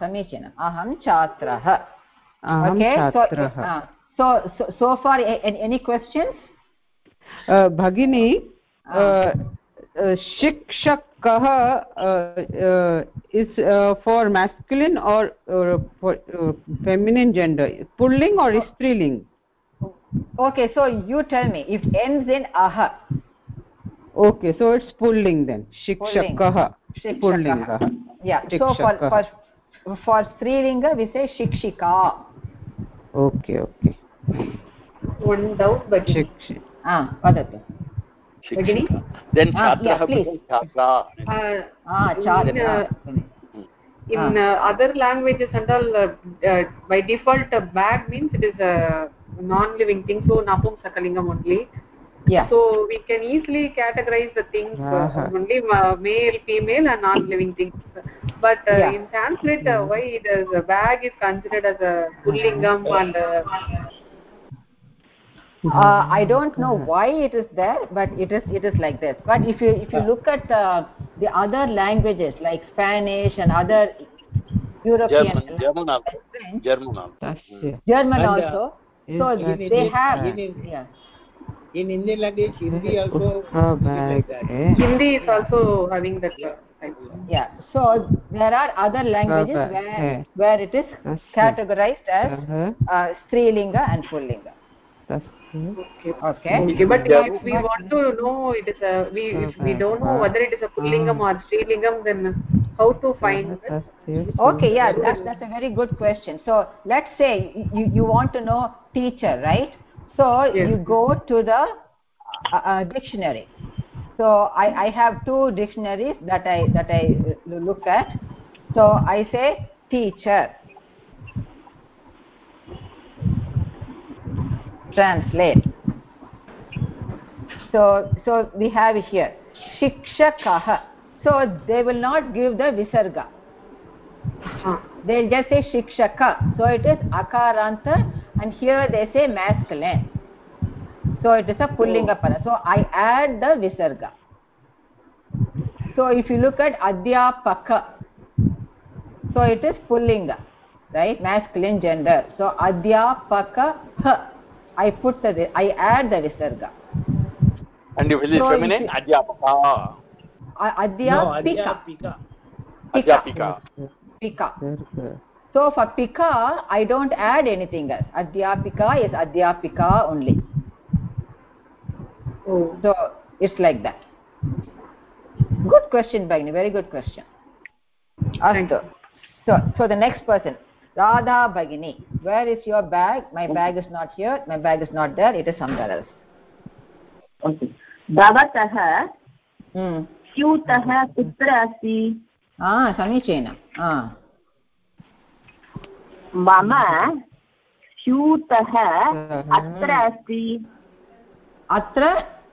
A: समीचीन अहम
C: छात्र।
A: सो फार एनी
C: क्वेश्चन भगिनी शिक्षक कह इस फॉर मैस्कुलिन और फेमिनिन जेंडर पुल्लिंग और स्त्रीलिंग।
A: Okay so you tell me if ends in
C: uh.
A: Okay
C: so
A: it's पुल्लिंग देन
C: शिक्षक
A: कह पुल्लिंग। फॉर स्त्रीलिंग वी शिक्षिका।
C: ओके ओके
G: वन हाँ वादते
C: Shiksh-
A: Ah, vadatu.
G: Beginning?
D: then
A: Ah, yeah,
D: छात्रः
A: please.
D: becomes छात्रा
G: uh,
A: Ah,
G: In,
A: chatra.
G: in uh, other languages and all uh, uh, by default uh, bag means it is a non-living thing so napumsakalingam only
A: Yeah.
G: so we can easily categorize the things uh,
C: Uh-huh.
G: only uh, male female and non-living things but uh,
A: Yeah.
G: in sanskrit uh, why it is a bag is considered as a pullingam and uh,
A: Uh, I don't know why it is there, but it is it is like this. But if you if you look at uh, the other languages like Spanish and other European
D: German, German also.
A: French,
D: German also.
C: tasya
A: German
B: And, uh,
A: also, so
C: is
A: they
B: Indian-
A: have
B: in in-
A: yeah.
B: in indian language hindi also like
C: eh?
G: hindi is also having that uh.
A: Yeah, so there are other languages where where it is categorized as
C: Uh-huh.
A: uh, Strilinga and Pullinga.
C: Tasya
G: okay
A: Okay.
G: Okay, but
D: Yeah.
G: if we want to know it is a we if we don't know whether it is a pullingam or strilingam then how to find it?
A: Okay, yeah, that's that's a very good question. So let's say you you want to know teacher, right? So
G: Yes.
A: you go to the uh, uh, dictionary. So I I have two dictionaries that I that I uh, look at. So I say teacher. Translate. So so we have here. Shikshakah. So they will not give the visarga. They'll just say shikshaka. So it is akaranta and here they say masculine. So it is a pullinga pada so i add the visarga. So if you look at adhyapaka so it is pullinga right? Masculine gender. So adhyapaka i put the i add the visarga
D: And if it is
A: So if
D: feminine,
A: you-
D: adhyapaka.
A: A-
B: no
A: adhyapika
B: adhyapika
D: Adhyapika.
A: pika
C: Visarga.
A: So for pika, I don't add anything else. Adhyapika is adhyapika only.
G: Oh.
A: So it's like that. Good question, Bagni. Very good question. Astu. So, so the next person, Radha Bagini. Where is your bag? My bag is not here. My bag is not there. It is somewhere else.
E: Okay भवतः
A: Hmm.
E: स्यूतः कुत्र अस्ति
A: Ah, Ah.
E: मम स्यूतः अत्र अस्ति.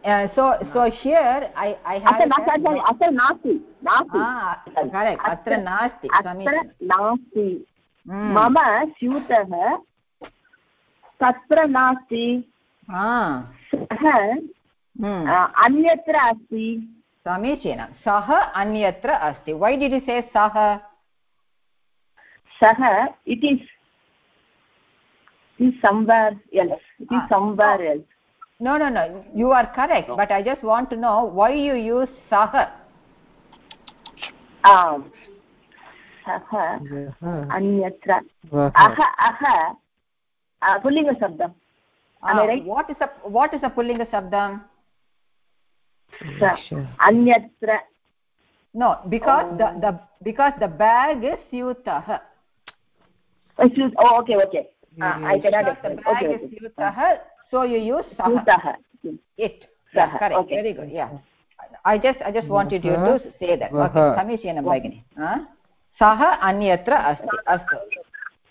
A: Uh, so so here I I have.
E: अत्र अत्र नास्ति नास्ति
A: Ah, correct. Atra nasti.
E: अत्र. नास्ति
A: Hmm.
E: मम स्यूतः तत्र नास्ति. सः. अ, अन्यत्र अस्ति।
A: समीचीनं। सः अन्यत्र अस्ति। वै डिड् यु से सः?
E: सः it is is somewhere else it
A: Ah.
E: Is somewhere
A: no no no you are correct
D: No.
A: but i just want to know why you use sah
E: आम्। सः
C: यः
E: अन्यत्र
C: वः
E: अह अह अ, पुल्लिङ्गशब्दम् Am I
A: Ah,
E: right?
A: what is a what is a pullinga shabdam
E: स अन्यत्र
A: no because the the because the bag is syutah
E: Excuse- oh, okay okay Uh, I cannot
A: because the
E: explain.
A: bag
E: okay
A: is
E: okay
A: syutah so you use sah
E: स्यूतः
A: it yeah,
E: Sah,
A: correct
E: okay.
A: very good yeah i just i just wanted you
C: Vah.
A: to say that
C: Vah.
A: okay samichinam bagini ah sah anyatra asti astu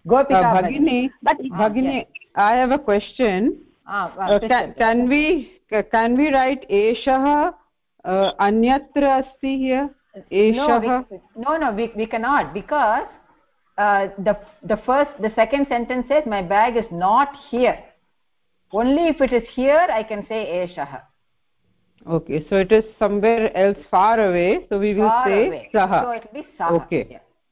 A: gopika
C: Uh, Bhagini,
E: But
C: Bhagini, I have a question.
A: ah, ah,
C: Uh,
A: pृच्छतु.
C: can, can we can we write एषः uh, अन्यत्र अस्ति here
A: no
C: एषः
A: we, no no we, we cannot because uh, the the first the second sentence says my bag is not here only if it is here i can say eshah
C: okay so it is somewhere else far away so we will
A: far
C: say
A: away so
C: सः
A: it will be sah
C: Okay.
A: yeah,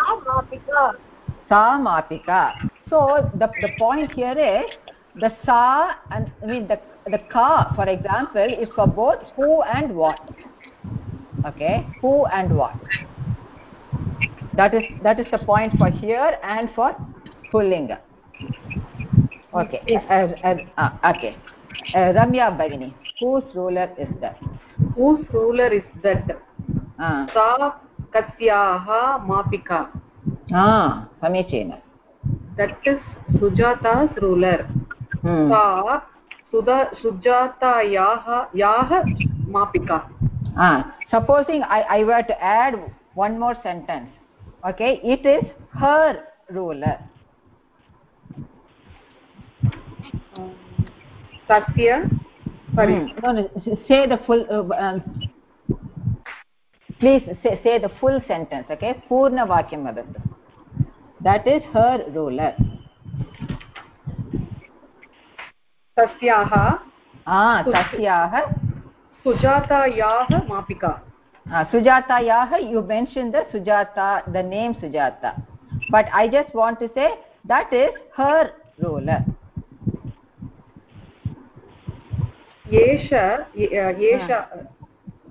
F: sa mapika
A: sa mapika so the the point here is the sa and i mean the the ka for example is for both who and what. Okay? Who and what. That is that is the point for here and for pullinga. Okay. Uh, uh, uh, okay. Uh, ramya bagini whose ruler is that?
G: Whose ruler is that? सा कस्याः मापिका
A: ah samichin
G: that is sujata's ruler
A: hmm.
G: सा सुधा सुजातायाः याः मापिका
A: ah supposing i i were to add one more sentence okay it is her ruler
G: तस्य sorry
A: Hmm. no, no s- say the full uh, um, please say the full sentence okay पूर्णवाक्यं वदतु that is her ruler
G: तस्याः
A: सुजाता the Sujata but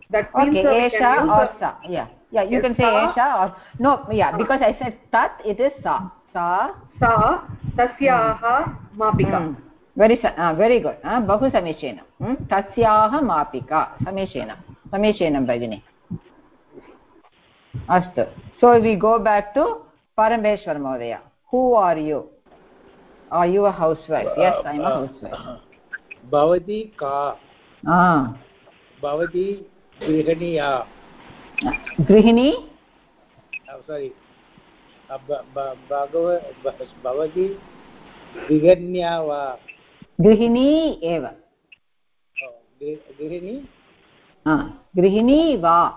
A: that
G: means
A: okay
G: uh,
A: esha or sa yeah yeah you
G: Yes,
A: can say esha or no yeah because i said tat it is sa sa
G: सा तस्याः मापिका
A: Hmm. very uh, very good uh, बहु समीचीनं hmm? तस्याः मापिका समीचीनं समीचीनं भगिनि अस्तु so we go back to parameshwar mohdaya who are you are you a housewife yes i am a housewife
B: भवती का
A: ah
B: भवती गृहिणीया
A: गृहिणी?
B: सारी भगव भवती गृहिण्या वा
A: गृहिणी एव।
B: गृहिणी?
A: गृहिणी वा।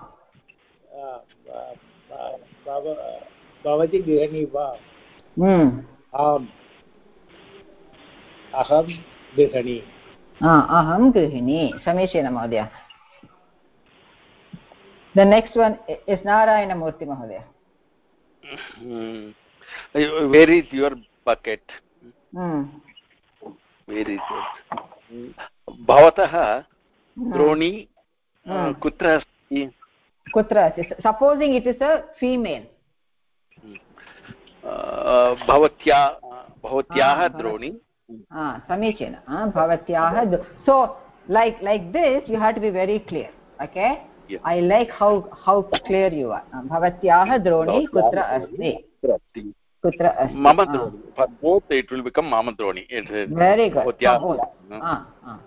B: भवती गृहिणी वा।
A: Hmm.
B: आम्। अहं गृहिणी।
A: अहं गृहिणी। समीचीनं महोदय। The next one is Narayanamurthy महोदय
D: Hmm. Uh, Where is your bucket?
A: Hmm.
D: Where is it? भवतः द्रोणी
A: Hmm.
D: कुत्र अस्ति
A: कुत्र अस्ति supposing it is a female
D: uh, भवत्या भवत्याः
A: Ah,
D: द्रोणी
A: हा समीचीनं हा, भवत्याः so like like this you have to be very clear okay
D: Yeah.
A: I like how how clear you are भवत्याः द्रोणी कुत्र अस्ति?
D: कुत्र
A: कुत्र अस्ति?
D: मम द्रोणी.
A: वेरि गुड्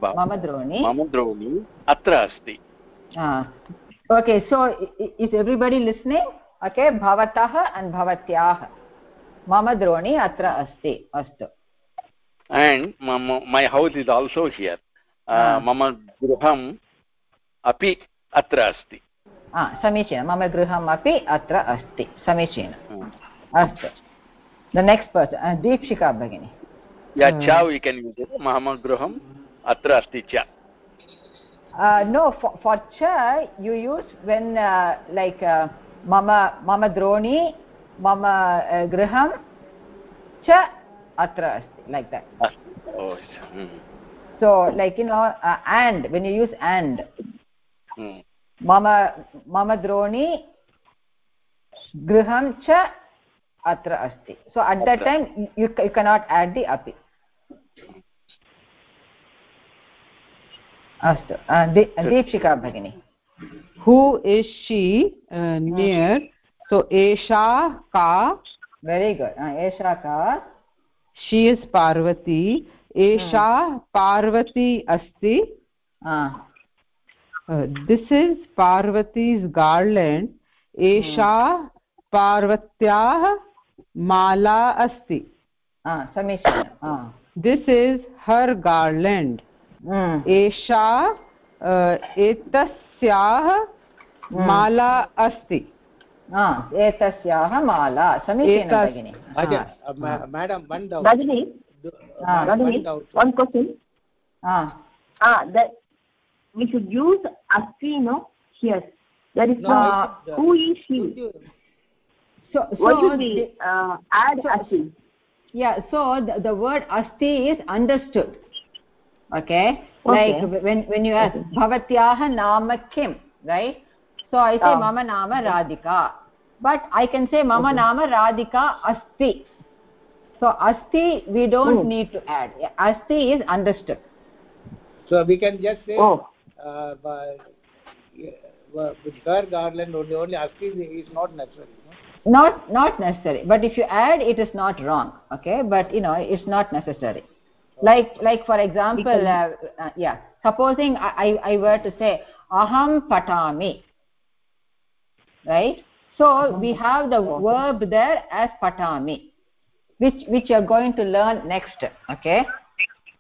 A: मम द्रोणी?
D: मम द्रोणी अत्र अस्ति.
A: Okay so is everybody listening okay भवतः अण्ड् भवत्याः. मम द्रोणी अत्र अस्ति. अस्तु.
D: My house is also here.
A: Ah.
D: uh, गृहम् अपि अत्र अस्ति।
A: हा, समीचीनं। मम गृहम् अपि अत्र अस्ति। समीचीनम्
D: Hmm.
A: अस्तु। द नेक्स्ट् पर्सन् दीक्षिका भगिनी।
D: या
A: Hmm.
D: मम गृहम् अत्र अस्ति च।
A: नो फार् च यु यूस् वेन् लैक् मम मम द्रोणी मम uh, गृहं च अत्र अस्ति
D: like that hmm.
A: so like you know uh, and when you use and. Mama mama droni griham cha अत्र अस्ति. So at the time you you cannot add the अपि अस्तु. दीक्षिका भगिनी.
C: Who is she near so एषा का
A: very good एषा का
C: she is Parvati. एषा पार्वती अस्ति. दिस् इस् पार्वतीस् गार्लेण्ड् एषा पार्वत्याः माला अस्ति
A: समीचीनं
C: दिस् इस् हर् गार्लेण्ड् एषा एतस्याः माला अस्ति
A: एतस्याः माला समीचीनं भगिनि
B: madam one doubt.
E: Rajini, we should use asti, no? Here. There is
B: No,
E: no.
B: I think the-
E: who is she?
A: so
E: Why
A: so
E: should we uh, add asti?
A: yeah so the, the word asti is understood okay,
E: Okay.
A: like when when you ask bhavatyah nama kim right so i say
E: Ah.
A: mama nama radhika but i can say mama nama radhika asti so asti we don't
E: Hmm.
A: need to add Yeah, asti is understood
B: so we can just say
E: Oh,
B: uh, by, uh, with her garland only only asti is not necessary no?
A: not not necessary. But if you add it is not wrong okay? But you know it's not necessary. Like like for example uh, uh, yeah. Supposing I, I i were to say aham patami right? So we have the verb there as patami which which you're going to learn next okay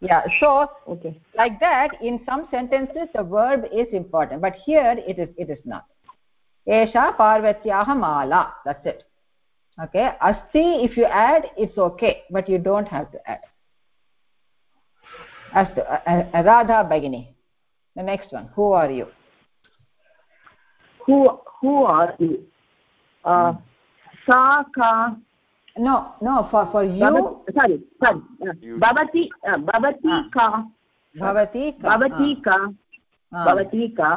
A: yeah so
E: okay.
A: like that in some sentences the verb is important but here it is it is not esha parvatyaah mala that's it okay asti if you add it's okay but you don't have to add astu radha bagini the next one who are you
E: Who who are you? Uh, sa ka
A: no no for for you
E: Bhavat, sorry, sorry. Uh,
D: You-
E: bhavati, uh, bhavati
A: Ah.
E: ka.
A: bhavati ka
E: Bhavati ka.
A: Ah.
E: Bhavati ka.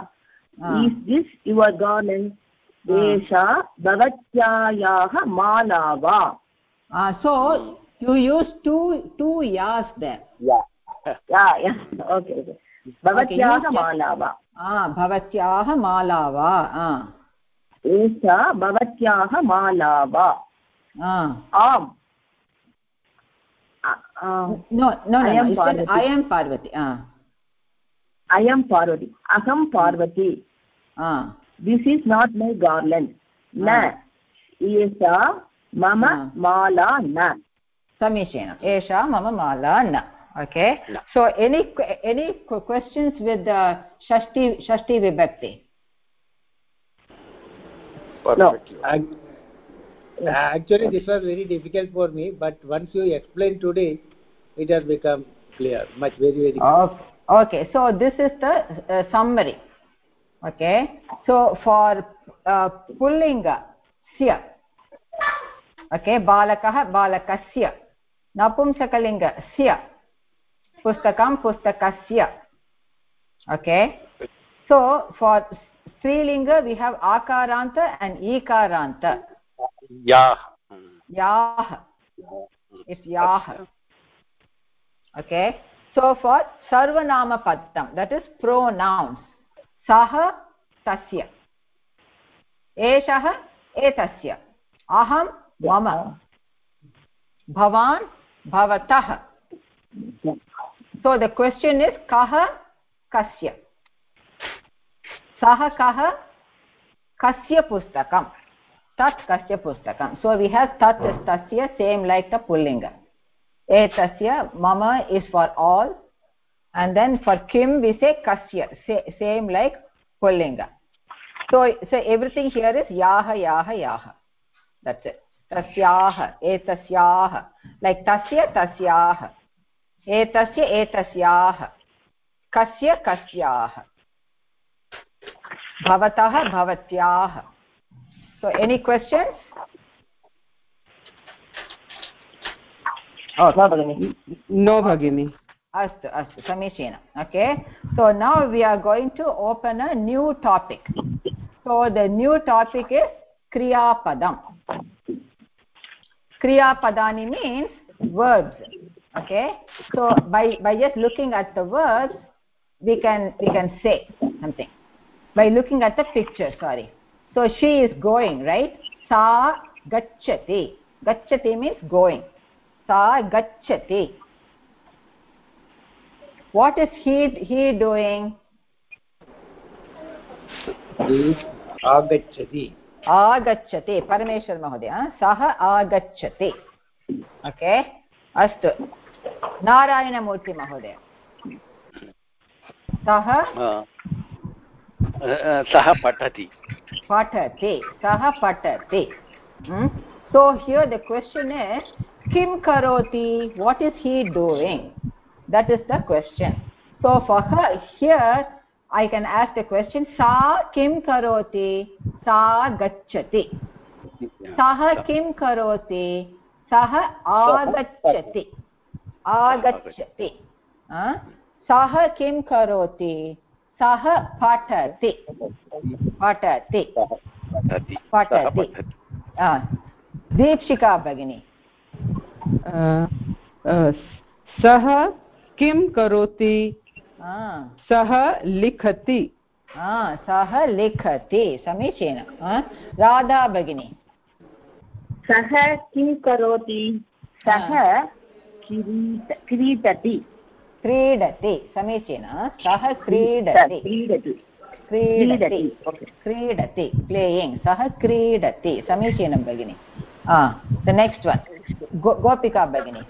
A: Ah.
E: Is this your garland? एषा भवत्यायाः माला वा
A: Ah, so you use two two yas there
E: yeah yeah okay okay भवत्याः
A: you
E: माला वा
A: ah bhavatyaah mala va ah
E: एषा भवत्याः माला वा
A: ah
E: आम् अ- आ-
A: no no no,
E: I
A: no.
E: am
A: you said
E: Parvati.
A: i am parvati ah
E: अयं पार्वती अहं Parvati
A: ah
E: this is not my garland न एषा मम
A: Ah.
E: माला न
A: समीचीनम् एषा मम माला न okay
D: No.
A: So any any questions with षष्टि षष्टि विभक्ति
D: Perfect.
B: Ac- actually this was very difficult for me but once you explained today it has become clear much very very
A: okay. Okay so this is the uh, summary. Okay so for uh, pullinga sya. Okay balakah balakasya. Napumsakalinga sya. Pustakam pustakasya. Okay so for strilinga we have akaranta and ikaranta याः याः it's याः okay so for सर्वनामपत्तं that is pronouns सह तस्य एषः एतस्य मम भवान् भवतः सो द क्वश्चन् इस् कः कस्य सः कः कस्य पुस्तकम् तत् कस्य पुस्तकं। सो वि हेस् तत् तस्य सेम् लैक् द पुल्लिङ्ग। एतस्य मम is for all and then for किं विसे कस्य same like पुल्लिङ्ग। So so everything here is याः याः याः दट्स् तस्याः एतस्याः लैक् तस्य तस्याः एतस्य एतस्याः कस्य कस्याः भवतः भवत्याः so any questions
E: न भगिनि
C: no bhagini
A: अस्तु अस्तु समीचीनम् okay so now we are going to open a new topic so the new topic is क्रियापदम् kriya padani means words okay so by by just looking at the words we can we can say something by looking at the picture sorry So she is going right sa gachati gachati means going sa gachati what is he he doing
B: आगच्छति
A: आगच्छति परमेश्वर महोदय सः आगच्छति okay अस्तु नारायणमूर्तिमहोदय सः
D: सः पठति।
A: पठति सः पठति। सो ह्यो द क्वश्चन् इस् किं करोति? What is he doing that is the question so फः here I can ask the question सा किं करोति? सा गच्छति। सः किं करोति? सः आगच्छति। आगच्छति। सः किं करोति? सः पठति। पठति। पठति। दीक्षिका भगिनी।
C: सः किं करोति? सः लिखति।
A: सः लिखति। समीचीनं। राधा भगिनी।
E: सः किं करोति? सः क्रीडति
A: क्रीडति। समीचीनं। सः क्रीडति।
E: क्रीडति।
A: क्रीडति। क्रीडति। प्लेयिङ्ग् सः क्रीडति। समीचीनं भगिनि। द नेक्स्ट् वन् गोपिका भगिनी।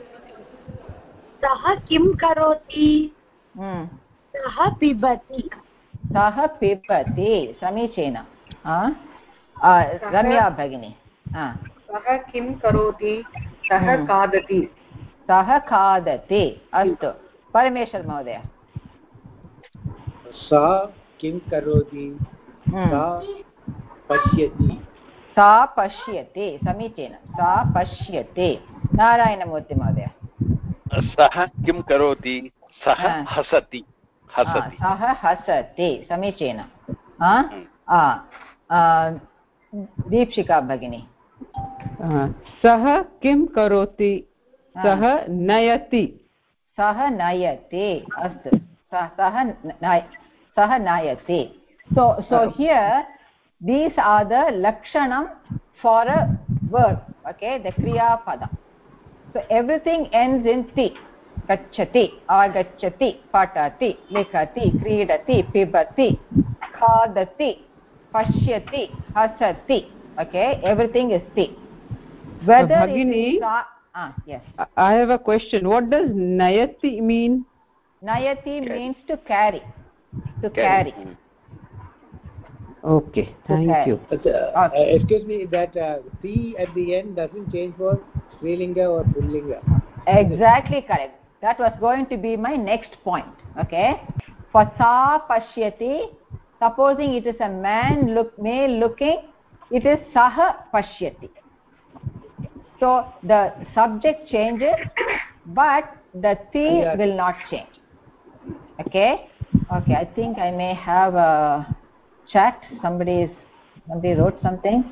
F: सः किं करोति? सः पिबति।
A: सः पिबति। समीचीनं। रम्या भगिनी।
G: सः किं करोति? सः खादति।
A: सः खादति। अस्तु। परमेश्वर महोदय।
B: सा किं करोति? सा पश्यति।
A: सा पश्यति समीचीनं। सा पश्यति। नारायणमूर्तिमहोदय
D: सः किं करोति? सः हसति। हसति।
A: सः हसति समीचीनं। दीक्षिका भगिनी।
C: सः किं करोति? सः नयति।
A: सः नयते अस्तु। सः सः नयते। So so here these are the लक्षणं for a word okay the क्रियापदम् so everything ends in ति गच्छति आगच्छति पठति लिखति क्रीडति पिबति खादति पश्यति हसति ओके
C: एव्रिथिङ्ग्
A: इस् ति ah yes.
C: I have a question. What does nayati mean?
A: Nayati means to carry. To carry, carry.
C: okay thank
A: okay.
C: you.
B: Uh, uh, excuse me that uh, t at the end doesn't change for strilinga or pullinga.
A: Exactly correct. That was going to be my next point okay? For sa pashyati supposing it is a man look male looking it is sah pashyati so the subject changes but the t will not change. Okay? Okay i think i may have a chat. Somebody is somebody wrote something.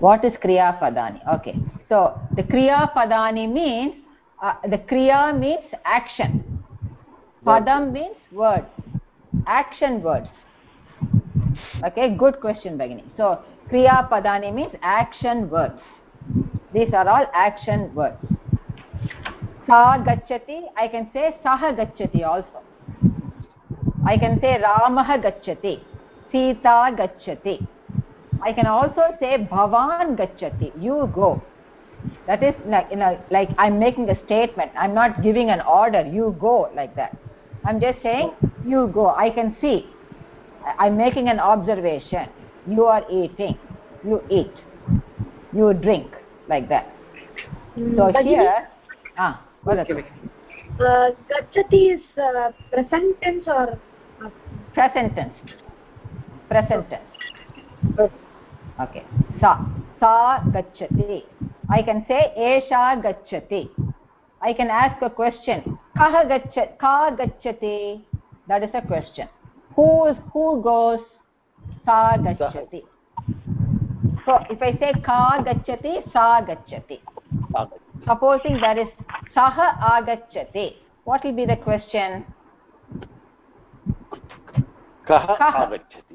A: What is kriya padani? Okay. So the kriya padani means uh, the kriya means action. Padam means word. Action words. Okay good question bagini so kriya padani means action words these are all action words. Sa gachati i can say sah gachati also. I can say ramah gachati sita gachati i can also say bhavan gachati you go. That is like you know like i'm making a statement. I'm not giving an order you go like that. I'm just saying you go. I can see. I'm making an observation. You are eating. You eat. You drink like that. So here ah
F: okay. uh, gachati is uh, present tense or uh,
A: present tense present tense okay. Sa sa gachati i can say esha gachati i can ask a question. Kah gachati ka gachati that is a question. Who is who goes sa gachati so if i say ka gachati sa gachati supposing there is saha agacchati what will be the question
D: कः
A: कः?
D: आगच्छति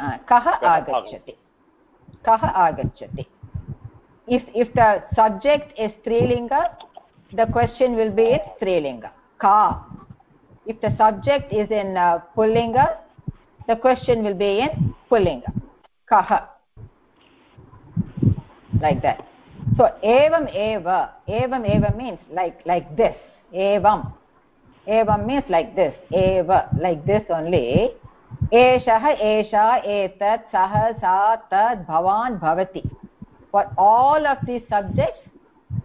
A: uh, kah
D: Kah
A: agacchati kah agacchati if if the subject is strilinga the question will be in strilinga ka if the subject is in uh, pullinga the question will be in pullinga kah like that so evam eva evam eva means like like this evam evam means like this eva like this only एषः एषा एतत् सः सा तद् भवान् भवति for all of these subjects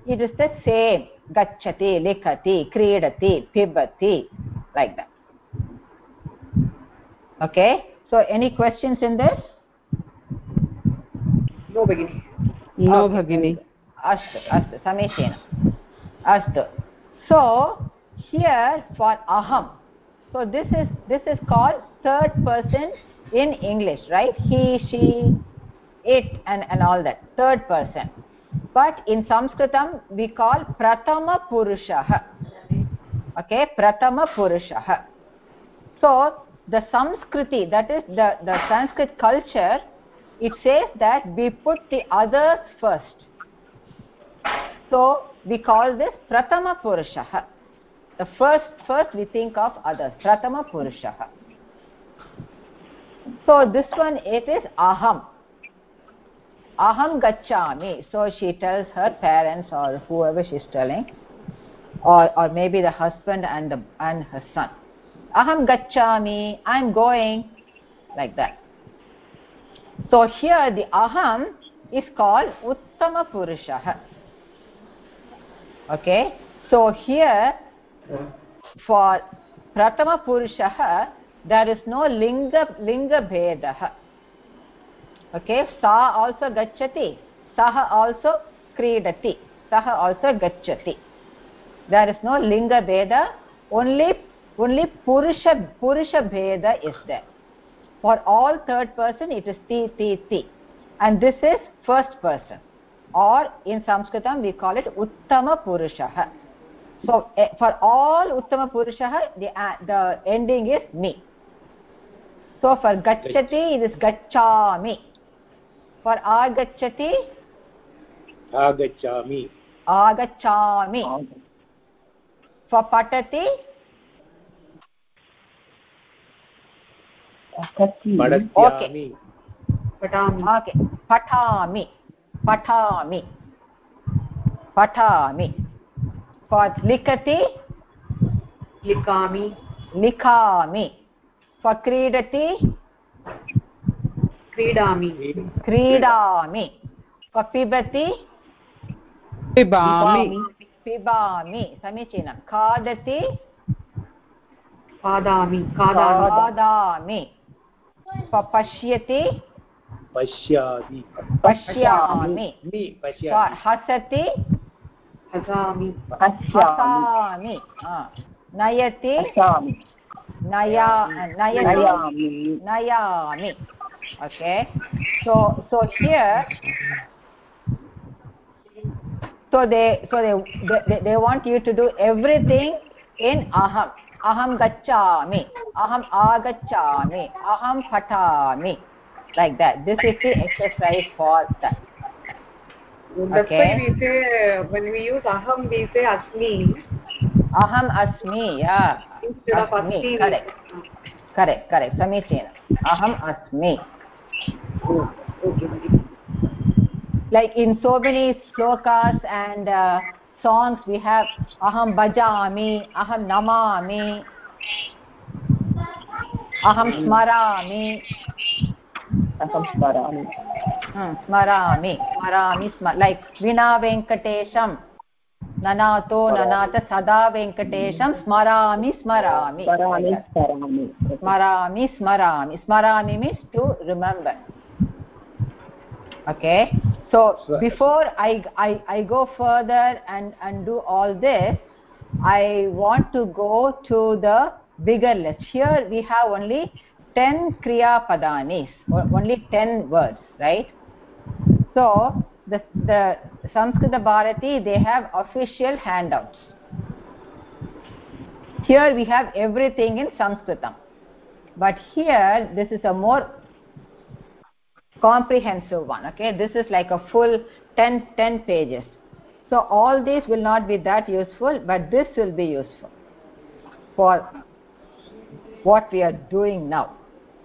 A: it is the same gachati likhati kridati pibati like that okay so any questions in this
G: no
C: भगिनी।
A: No
C: भगिनी।
A: अस्तु अस्तु समीचीनम् अस्तु। सो हियर् फार् अहं so this is this is call third person in English right he she it and and all that third person but in संस्कृतं we call प्रथमपुरुषः okay प्रथमपुरुषः सो द संस्कृति that is the Sanskrit culture it says that we put the others first. So we call this pratama purushah the first first we think of others pratama purushah so this one it is aham. Aham gachami so she tells her parents or whoever she's telling or or maybe the husband and the and her son. Aham gachami i'm going like that so here the aham is called uttama purushah okay so here for pratama purushah there is no linga linga bhedah okay sa also gachati sah also also gachati there is no linga bheda only only purusha purusha bheda is there for all third person it is ti ti ti and this is first person or in sanskritam we call it uttama purushah so eh, for all uttama purushah the uh, the ending is me so for gachati it is gachami for agachati
B: agachami
A: agachami for patati
G: patami
A: patami patami for likati
G: likami
A: likhami for kridati
G: क्रीडामि
A: क्रीडामि pibati
C: pibami
A: pibami समीचीनं खादति
G: खादामि खादामि
A: पश्यति
B: pashyami
A: पश्यामि
B: mi
A: for
B: pashyami
A: हसति
G: हसामि
A: हसामि हा. नयति नया नयति nayami okay so so here so they so they, they they want you to do everything in aham अहं गच्छामि अहम् आगच्छामि अहं पठामि। Like that this is the exercise for that अहम् अस्मि करे करे समीचीनम्
G: अहम् अस्मि
A: like in so many shlokas and songs we have aham bhajami aham namami aham smarami hmm, smarami smarami smar like vina venkatesham nanato nanata sada venkatesham smarami smarami like that. smarami smarami smarami means to remember okay
B: so
A: before I, I i go further and and do all this i want to go to the bigger list here we have only 10 kriya padanis only 10 words right so the the Sanskrit Bharati, they have official handouts. Here we have everything in Sanskritam. But here, this is a more comprehensive one, okay? This is like a full 10, 10 pages. So all these will not be that useful, but this will be useful for what we are doing now,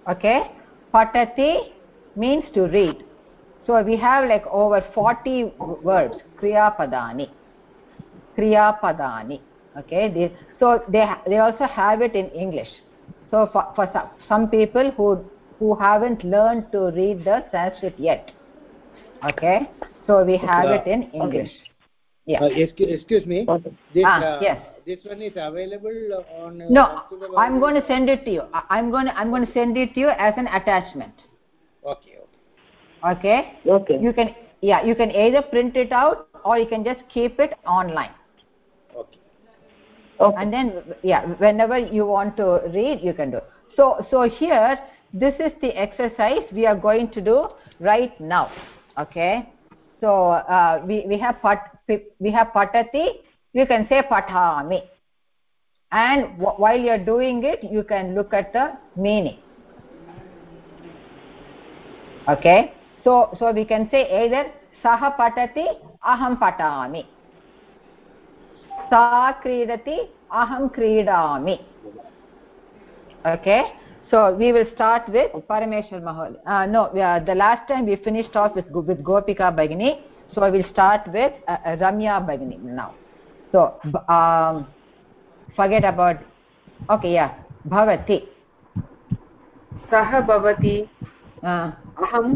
A: okay? Patati means to read. So we have like over 40 words, Kriya Padani. Kriya Padani. Okay, so they, they also have it in English. So for, for some people who, who haven't learned to read the Sanskrit yet. Okay, so we have
B: Okay.
A: it in English. Yeah.
B: Uh, excuse, excuse me.
E: Okay.
B: This,
A: Ah,
B: uh,
A: yes.
B: This one is available on. Uh,
A: No,
B: Sanskrit
A: I'm going to send it to you. I- I'm going to, I'm going to send it to you as an attachment.
B: Okay, okay.
A: Okay.
E: Okay.
A: You can, yeah, you can either print it out or you can just keep it online.
B: Okay.
E: Okay.
A: and then yeah whenever you want to read you can do so so here this is the exercise we are going to do right now okay so uh, we we have pat we have patati you can say patami and wh- while you are doing it you can look at the meaning okay so so we can say either saha patati aham patami सा क्रीडति अहं क्रीडामि okay So we will start with parameshwar mahol uh, no uh, the last time we finished off with with gopika bagini so i will start with uh, uh, ramya bagini now so um forget about okay yeah bhavati
G: सः भवति
A: uh,
G: अहम्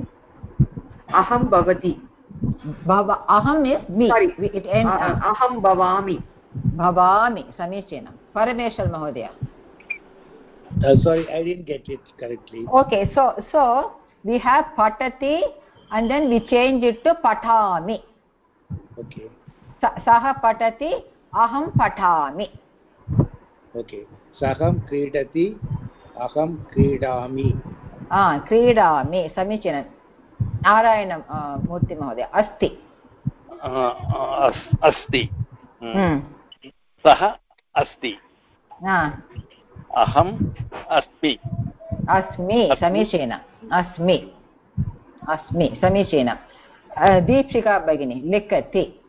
G: अहं भवति
A: bhava aham is me
G: Sorry.
A: It ends
G: a-
A: uh,
G: अहं भवामि
A: bhavami samichinam parameshwar mahodaya
B: Uh, sorry, I didn't get it correctly.
A: okay so so we have patati and then we change it to patami
B: Okay,
A: Sa- saha patati aham patami
B: okay. Saham kridati, aham kridami.
A: ah क्रीडामि समीचीनं नारायणं मूर्तिमहोदय अस्ति
D: अस्- अस्ति हम्म।
A: हम्म,
D: सः अस्ति
A: हा,
D: अहम् अस्मि।
A: अस्मि। समीचीनम् अस्मि। अस्मि समीचीनं। दीक्षिका भगिनी लिखति।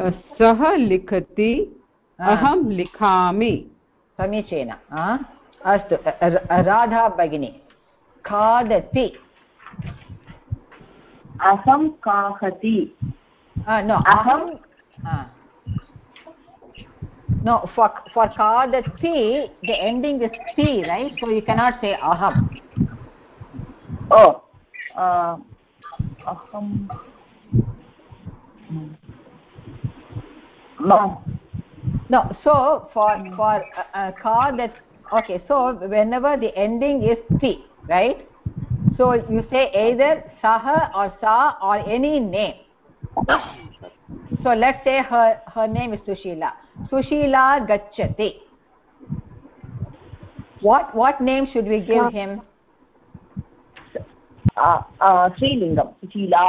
C: सः लिखति अहं लिखामि।
A: समीचीनं हा, अस्तु राधा भगिनी खादति।
E: अहं खाहति।
A: Uh, no for for ka the t the ending is t right? So you cannot say aham.
E: Oh. Uh, aham. No.
A: No so for for uh, uh ka that okay so whenever the ending is t right? So you say either saha or sa or any name. So let's say her her name is Sushila. Sushila gachati. What what name should we give him?
E: A, a, श्रीलिङ्गं Sushila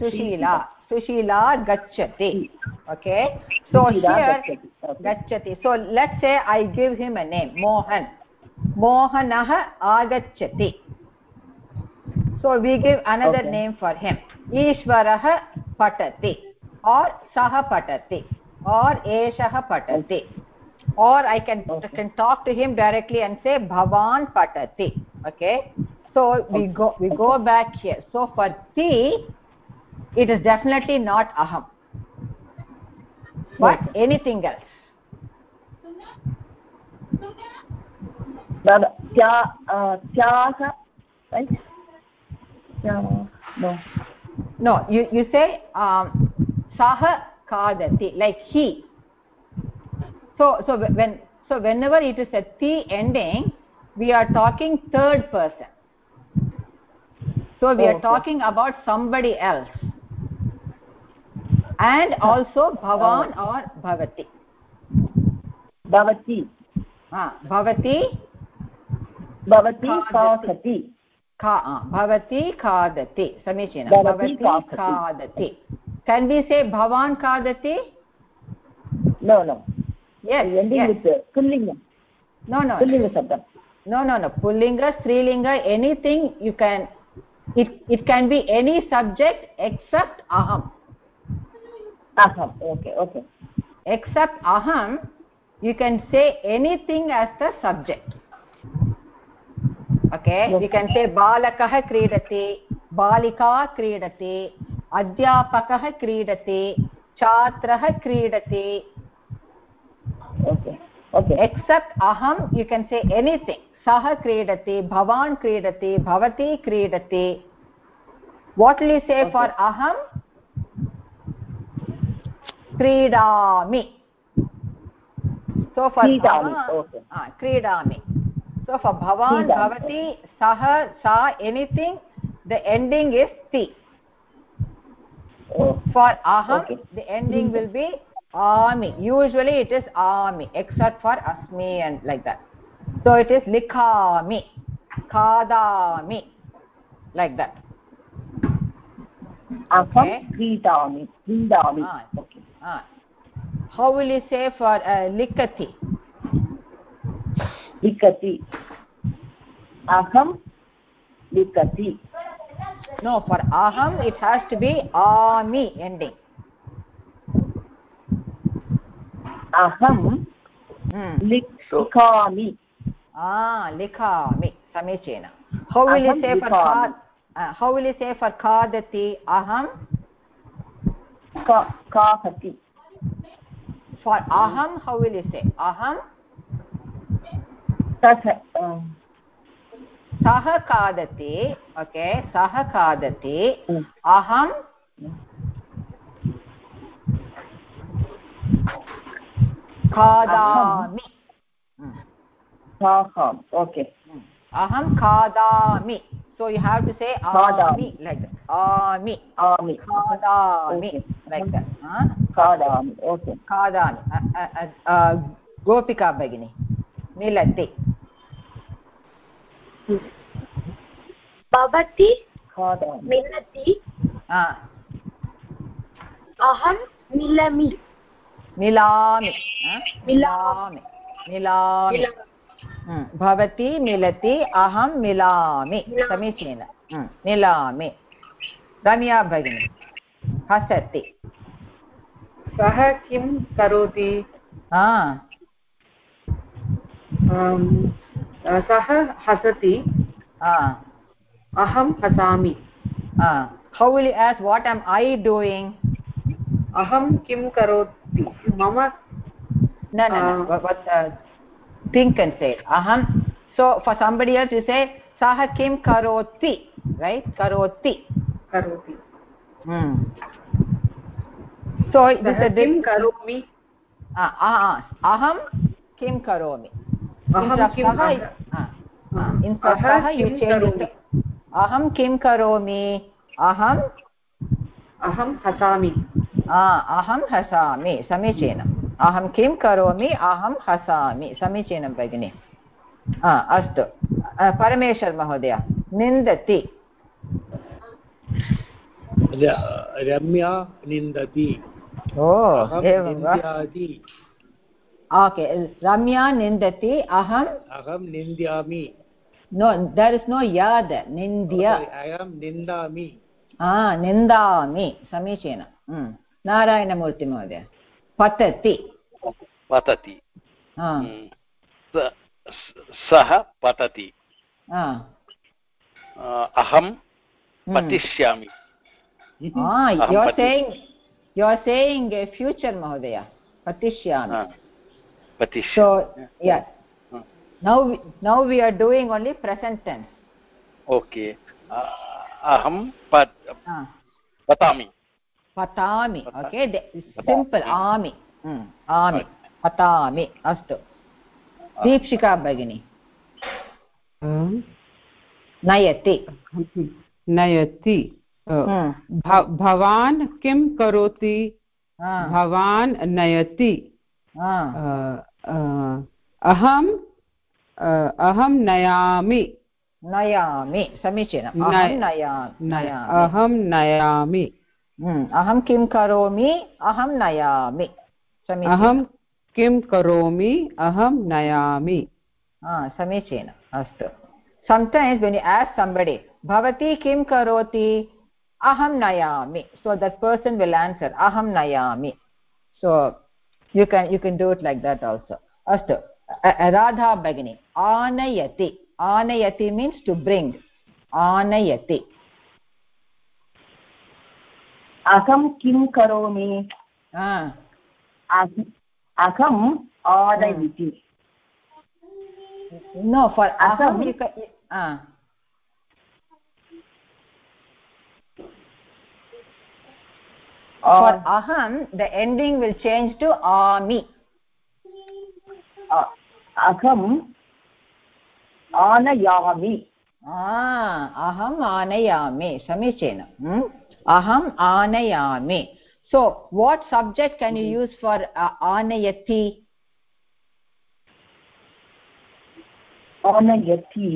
A: Sushila. Sushila gachati. Okay. So
E: Sushila
A: here
E: गच्छति. Okay.
A: gachati. So let's say I give him a name, Mohan. Mohanah agachati. So we give another
E: Okay.
A: name for him. ईश्वरः पठति और् सः पठति or एषः पठति। Or I can can talk to him directly and say भवान् पठति। Okay so we go back here so for it is definitely not अहम् बट् एनिथिङ्ग्
E: एल्स् त्याः no
A: you, you say um, saha kadati like he. So so when so whenever it is a t ending we are talking third person. So we oh, are
E: okay.
A: talking about somebody else. And also bhavan oh. or bhavati.
E: Bhavati.
A: Ah bhavati. Bhavati sati भवती
E: खादति।
A: समीचीनं।
E: भवती
A: खादति। केन् बि say भवान् खादति?
E: No no
A: no no no no no पुल्लिङ्ग स्त्रीलिङ्ग anything you can it it can be any subject except अहम्।
E: अहम् okay okay
A: except अहं you can say anything as the subject okay you can say बालकः क्रीडति बालिका क्रीडति अध्यापकः क्रीडति छात्रः क्रीडति एक्सेप्ट् अहं यु केन् से एनिथिङ्ग् सः क्रीडति भवान् क्रीडति भवती क्रीडति वाट् लि
E: से
A: फॉर अहम क्रीडामि सो क्रीडामि so for bhavan bhavati sah sa anything the ending is ti
E: oh
A: for aham
E: Okay.
A: the ending will be ami usually it is ami except for asmi and like that so it is likhami khadami like that
E: aham
A: Okay.
E: kridami kridami
A: Ah.
E: okay
A: ah. how will you say for uh, likati
E: likati aham likati
A: no for aham it has to be ami ending
E: aham
A: hmm.
E: likhami
A: ah likhami samicena how will you say for
E: likhami.
A: uh, how will you say for khadati aham
E: ka kahati
A: for aham how will you say aham सः खादति okay सह हम्म।
E: खादति
A: अहं खादामि।
E: Okay. हम्म।
A: अहं खादामि। सो you have to
E: से
A: आमि लैक् आमि।
E: आमि।
A: खादामि
E: लैक् हाँ?
A: खादामि ओके। खादामि। गोपिका भगिनी मिलति।
F: भवती मिलति। अहं मिलामि।
A: मिलामि? मिलामि। मिलामि। भवती मिलति अहं मिलामि। समीचीनं। मिलामि। रम्या भगिनी हसति।
G: सः किं करोति?
A: हा।
G: सः हसति। अहं हसामि।
A: हा। विल् आस् वाट् एम् ऐ डूयिङ्ग्
G: अहं किं करोति? मम
A: न न थिङ्क् अण्ड् से अहं so for somebody else you say सः किं करोति? रैट् करोति।
G: करोति।
A: सो
G: किं करोमि?
A: अहं किं करोमि?
G: अहं किं करोमि?
A: to, अहं
G: हसामि।
A: अहं हसामि समीचीनम् अहं किं करोमि? अहं हसामि समीचीनं भगिनि। अस्तु। परमेश्वर् महोदय निन्दति।
B: रम्या निन्दति।
A: ओ
B: अहं
A: एवं वा
B: निन्द्याति
A: ओके रम्या निन्दति अहं
B: अहं निन्द्यामि
A: नो दर् इस् नो याद निन्द्य
B: अहं निन्दामि
A: हा निन्दामि समीचीनं हम्म। नारायणमूर्तिमहोदय पतति
D: पतति
A: हा
D: हम्म। स- सः पतति
A: हा
D: अ, अहं
A: हम्म।
D: पतिष्यामि
A: Ah,
D: Aham
A: you're
D: pati.
A: saying you're saying a future Mahodaya.
D: हा, पतिष्यामि
A: So yeah.
D: Hmm.
A: Now we, now we are doing only present tense.
D: Okay uh, अहं पत्-
A: Ah.
D: पतामि
A: Patami.
D: Pata-
A: Okay. The, simple.
D: Hmm.
A: Ami. Hmm. Ami. Patami. Astu. Dikshika भगिनी
C: अं,
A: नयति
C: नयति अ,
A: Hmm.
C: भ- भवान् किं करोति
A: Ah.
C: भवान् नयति
A: Ah.
C: अ, अ, अहं अहं नयामि।
A: नयामि
C: समीचीनं
A: अहं नयामि। हम्म, अहं किं करोमि? अहं नयामि।
C: अहं किं करोमि? अहं नयामि।
A: समीचीनं अस्तु। सम्टैम्स् वेन् एस् सम्बडि भवती किं करोति? अहं नयामि. So that person will answer अहं नयामि. So you can you can do it like that also astu radha bagini anayati anayati means to bring anayati
E: अहं किं करोमि
A: ah
E: अह- अहम् आनयति
A: no for aham for aham the ending will change to ami
E: अ- अहम् आनयामि
A: अहम् आनयामि समीचीनम् अहम् आनयामि so what subject can you use for uh, anayati
E: आनयति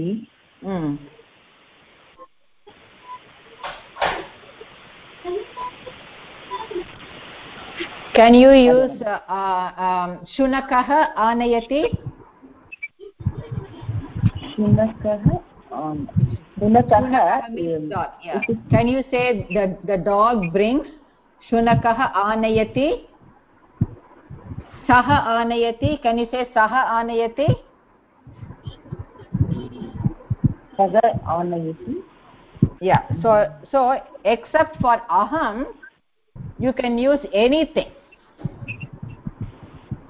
A: can you use uh, uh, um, shunakah anayati
E: शुनकः आन- शुनकः
A: means dog, yeah. can you say the the dog brings shunakah anayati सः आनयति can you say सः आनयति
E: सः आनयति
A: yeah so so except for aham you can use anything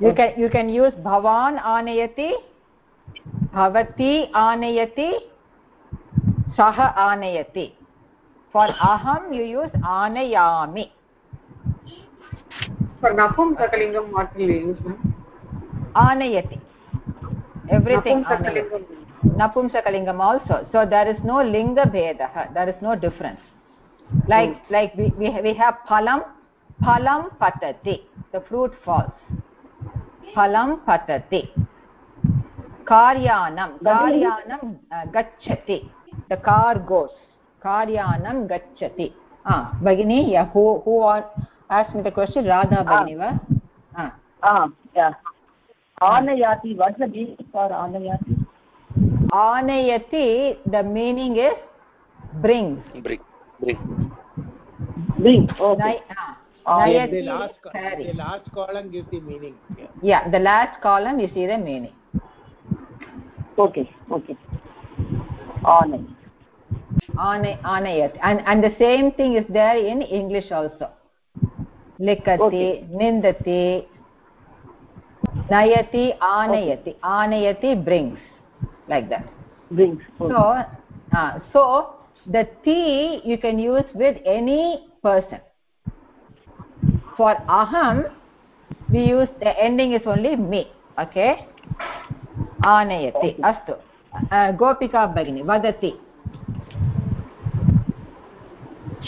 A: you can you can use bhavan anayati bhavati anayati sah anayati for aham you use anayami
G: For Napumsakalingam, what will you use? ma'am?
A: anayati everything
G: Napumsakalingam.
A: napumsakalingam also. So there is no linga bhedah there is no difference. Like hmm. like we we, we have phalam. Phalam patati. The fruit falls uh, car goes karyanam gacchati ah bagini yeah who who are asked me the question radha bagini va ah
E: Ah, yeah. आनयाति meaning for आनयाति
A: anayati the meaning is brings
D: Bring,
B: Nayati the, last, the last column gives the meaning. Yeah.
A: yeah, the last column you see the meaning.
E: Okay, okay. Anay.
A: Anay, anayat. And, and the same thing is there in English also. Likati,
E: okay.
A: nindati, nayati, anayati. Okay. Anayati brings, like that.
E: Brings. Okay.
A: So, uh, so the T you can use with any person. For aham we use the ending is only me okay? आनयति अस्तु गोपिका भगिनी वदति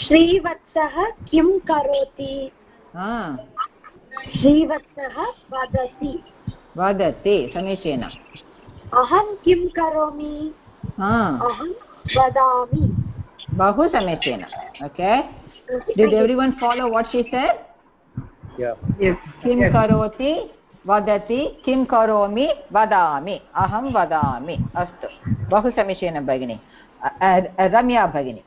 F: श्रीवत्सः किं करोति श्रीवत्सः वदति
A: वदति समीचीनम्
F: अहं किं करोमि अहं वदामि
A: बहु समीचीनम् okay did everyone follow what
B: she
G: said.
A: किं. करोति वदति किं करोमि वदामि अहं वदामि अस्तु बहु समीचीनं भगिनि रम्या भगिनी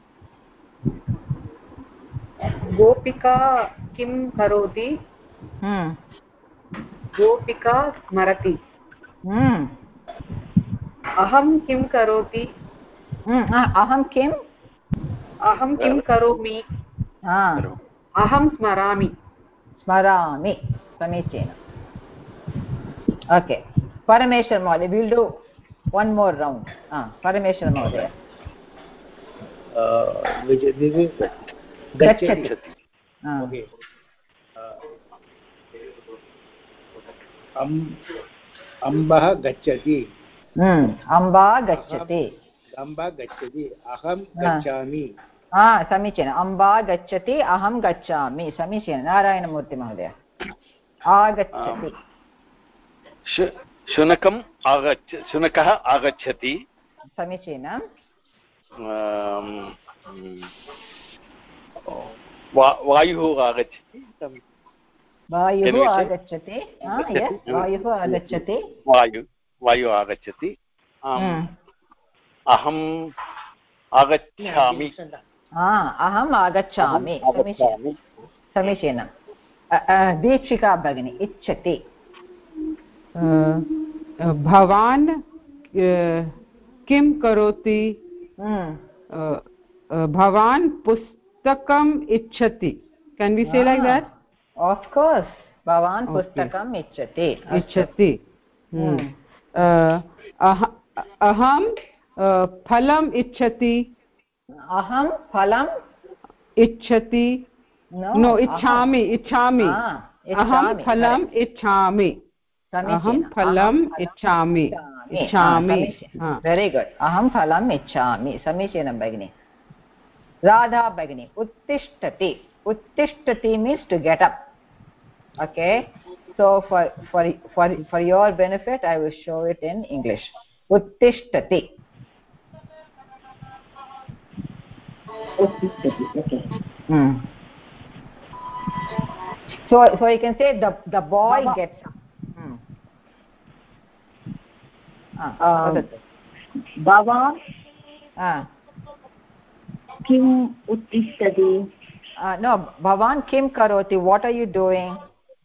G: गोपिका किं करोति गोपिका स्मरति अहं किं करोति
A: अहं किं
G: अहं किं करोमि अहं स्मरामि
A: स्मरामि समीचीनम् ओके परमेश्वर महोदय will do one more round Parameshwar महोदय
B: this
A: गच्छति
B: Gachati.
A: हम्म, अम्बा गच्छति
B: Amba Gachati.
A: हा समीचीनम् अम्बा गच्छति अहं गच्छामि. समीचीनं. नारायणमूर्तिमहोदय आगच्छति.
D: शु- शुनकम् आगच्छ शुनकः आगच्छति.
A: समीचीनं.
D: वायुः आगच्छति.
A: वायुः? आगच्छति. वायुः आगच्छति.
D: वायु वायुः आगच्छति। अहम् आगच्छामि.
A: हा अहम् आगच्छामि समीचीनं समीचीनं दीक्षिका भगिनी इच्छति
C: भवान् किं करोति भवान् पुस्तकम् इच्छति केन् वि से लैक् देट्
A: आफ् कोर्स् भवान् पुस्तकम् इच्छति
C: इच्छति अह- अहं फलम् इच्छति
A: अहं फलम्
C: इच्छति। नो इच्छामि इच्छामि। अहं फलम् इच्छामि। अहं फलम् इच्छामि। इच्छामि।
A: वेरि गुड् अहं फलम् इच्छामि। समीचीनं भगिनि। राधा भगिनी उत्तिष्ठति। उत्तिष्ठति means to get up okay? So for for for for your benefit i will show it in english. uttishtati
E: उत्तिष्ठति
A: hmm. so so you can say the the boy
E: Baba.
A: gets hmm. ah,
E: Um। भवान्
A: ah.
E: किम् उत्तिष्ठति
A: uh, no bhavan kim karoti what are you doing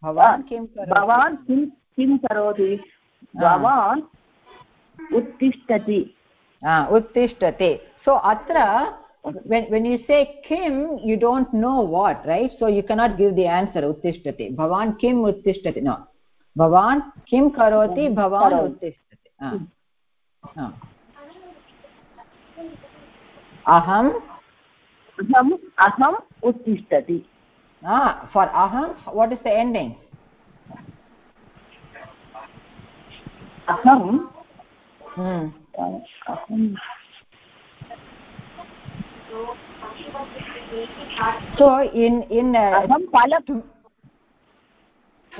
A: bhavan kim karoti
E: भवान् किं किं करोति भवान् उत्तिष्ठति
A: ah uttishtati so atra when when you say kim you don't know what right? So you cannot give the answer uttishtati. Bhavan kim uttishtati. No. Bhavan kim karoti bhavan uttishtati. Ah. ah. Aham.
E: Aham aham uttishtati.
A: Ah for aham what is the ending?
E: Aham.
A: Hmm.
E: Aham
A: so in in uh,
E: aham falam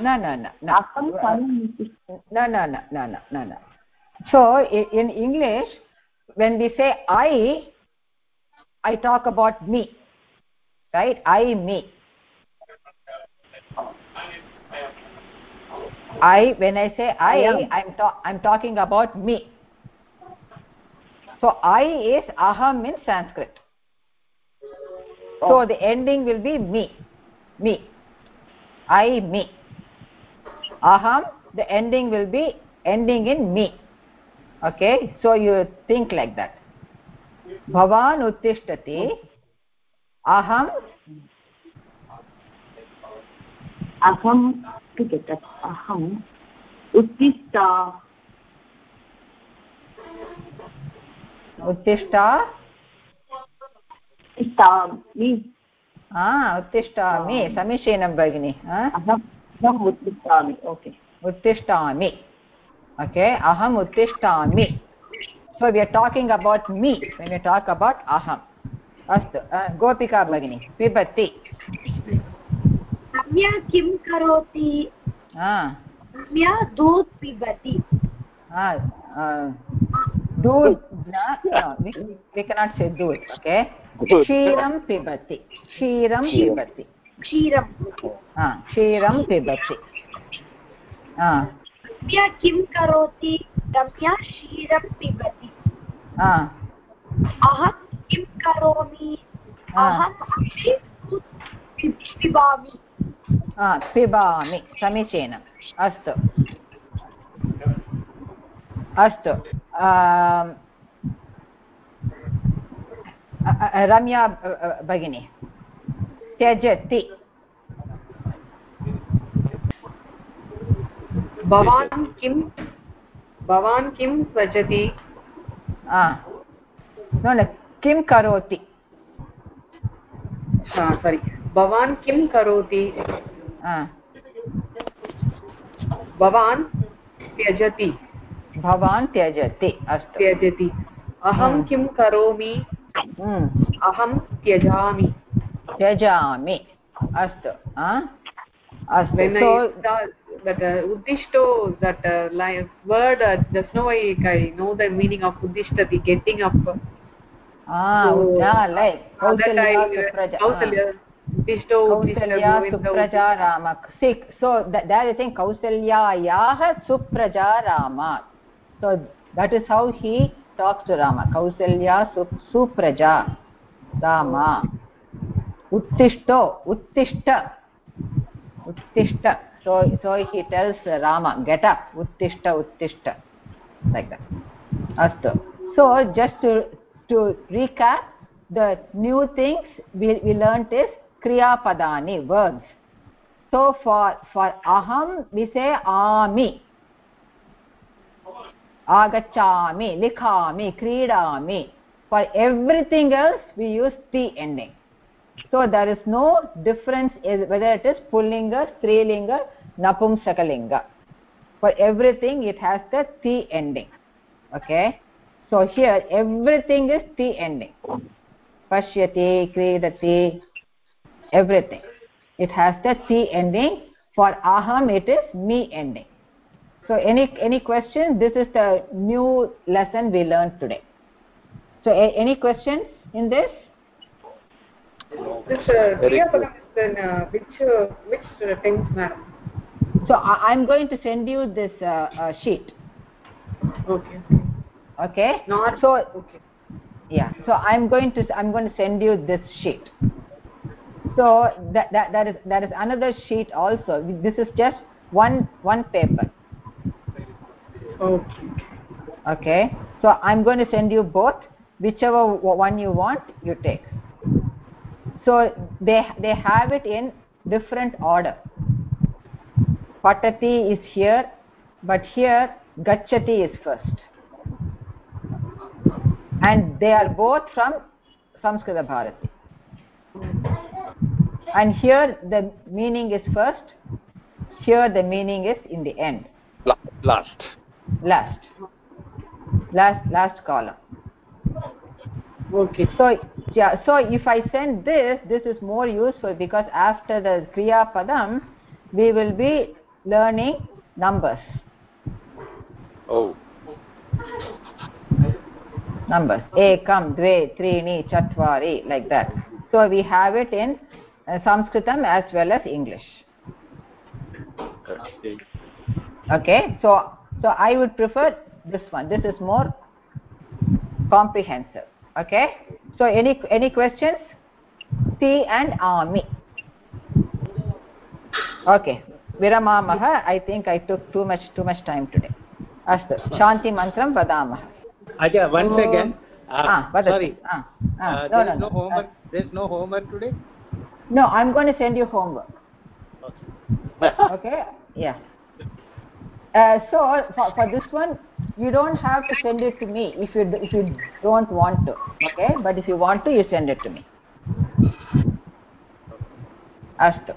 A: no no no no.
E: aham uh, falam
A: no no no no no no so in english when we say i i talk about me right? I me. I when i say i,
E: I
A: i'm ta i'm talking about me. So i is aham in sanskrit so the ending will be me me i me aham the ending will be ending in me okay so you think like that bhavan uttishtati aham
E: अहं तत् अहम् उत्तिष्ठ
A: उत्तिष्ठा
E: उत्तिष्ठामि।
A: उत्तिष्ठामि समीचीनं भगिनि
E: उत्तिष्ठामि okay.
A: उत्तिष्ठामि ओके अहम् उत्तिष्ठामि। So we talking about me way you talk about अहम्। अस्तु गोपिका भगिनी पिबति।
F: किं करोति? दूध् पिबति।
A: दूध् न वि से दूध् ओके क्षीरं पिबति क्षीरं पिबति।
F: क्षीरं
A: हा क्षीरं पिबति।
F: रम्या किं करोति? रम्या क्षीरं पिबति। अहं किं करोमि? पिबामि।
A: पिबामि समीचीनम्। अस्तु। अस्तु। रम्या भगिनी त्यजति
G: भवान् किं भवान् किं त्यजति.
A: न किं करोति
G: सारी भवान् किं करोति भवान् त्यजति
A: भवान् त्यजति अस्तु
G: त्यजति अहं। किं करोमि अहं त्यजामि।
A: त्यजामि। अस्तु
G: उद्दिष्टो that word no I I know the meaning of उद्दिष्टति
A: getting
G: up
A: कौसल्यायाः सुप्रजा रामात्। So that is how he ah, uh, talks to rama kausalya supraja rama uttishto uttishta uttishta so so he tells rama get up uttishta uttishta like that astu so just to to recap the new things we, we learnt is kriya padani verbs so for for aham we say ami agachami likhami kridami for everything else we use ti ending so there is no difference whether it is pullinga strilinga napumsakalinga for everything it has the ti ending okay? So here everything is ti ending pashyati kridati everything. It has the ti ending for aham it is me ending so any any question this is the new lesson we learned today. So a, any questions in this?
G: This uh, kriya is uh, which uh, which uh, tense madam
A: so I, i'm going to send you this uh, uh, sheet.
G: Okay.
A: Okay?
G: Not
A: so
G: okay.
A: yeah. So i'm going to i'm going to send you this sheet. So that that, that is that is another sheet also. This is just one one paper
G: okay.
A: Okay. So i'm going to send you both. Whichever one you want you take. So they they have it in different order. Patati is here but here gachati is first. And they are both from Samskrita Bharati. And here the meaning is first, here the meaning is in the end,
D: last
A: last, last, last column.
G: okay.
A: So, yeah, so if I send this, this is more useful because after the Kriya Padam, we will be learning numbers.
D: oh.
A: Numbers. Ekam dve trini chatvari like that. So we have it in uh, sanskritam as well as english.
D: Okay.
A: Okay so so i would prefer this one this is more comprehensive okay so any any questions t and ami okay viramamah i think i took too much too much time today अस्तु शान्तिमन्त्रं वदामः
B: Acha, one
A: Oh.
B: second. Uh,
A: ah, वदतु.
B: sorry.
A: ah, ah,
B: Uh,
A: no,
B: there
A: no,
B: is no
A: no.
B: homework. There is no homework today.
A: no i'm going to send you homework
B: Okay.
A: okay yeah Uh, so for, for this one you don't have to send it to me if you if you don't want to okay but if you want to you send it to me अस्तु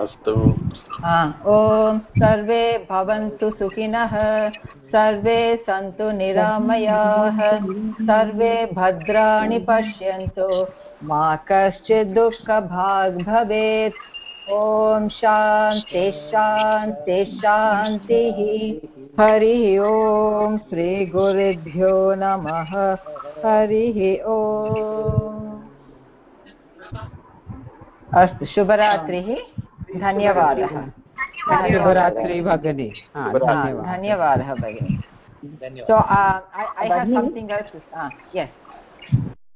D: अस्तु
A: ॐ सर्वे भवन्तु सुखिनः सर्वे सन्तु निरामयाः सर्वे भद्राणि पश्यन्तु मा कश्चित् दुःखभाग् भवेत् ॐ शान्ति शान्ति शान्तिः हरिः ॐ श्रीगुरुभ्यो नमः। हरिः ॐ अस्तु शुभरात्रिः। धन्यवादः।
C: शुभरात्रि। भगिनी हा,
A: हा,
C: धन्यवादः।
A: भगिनि। so uh, I, I have something else to, uh, yes.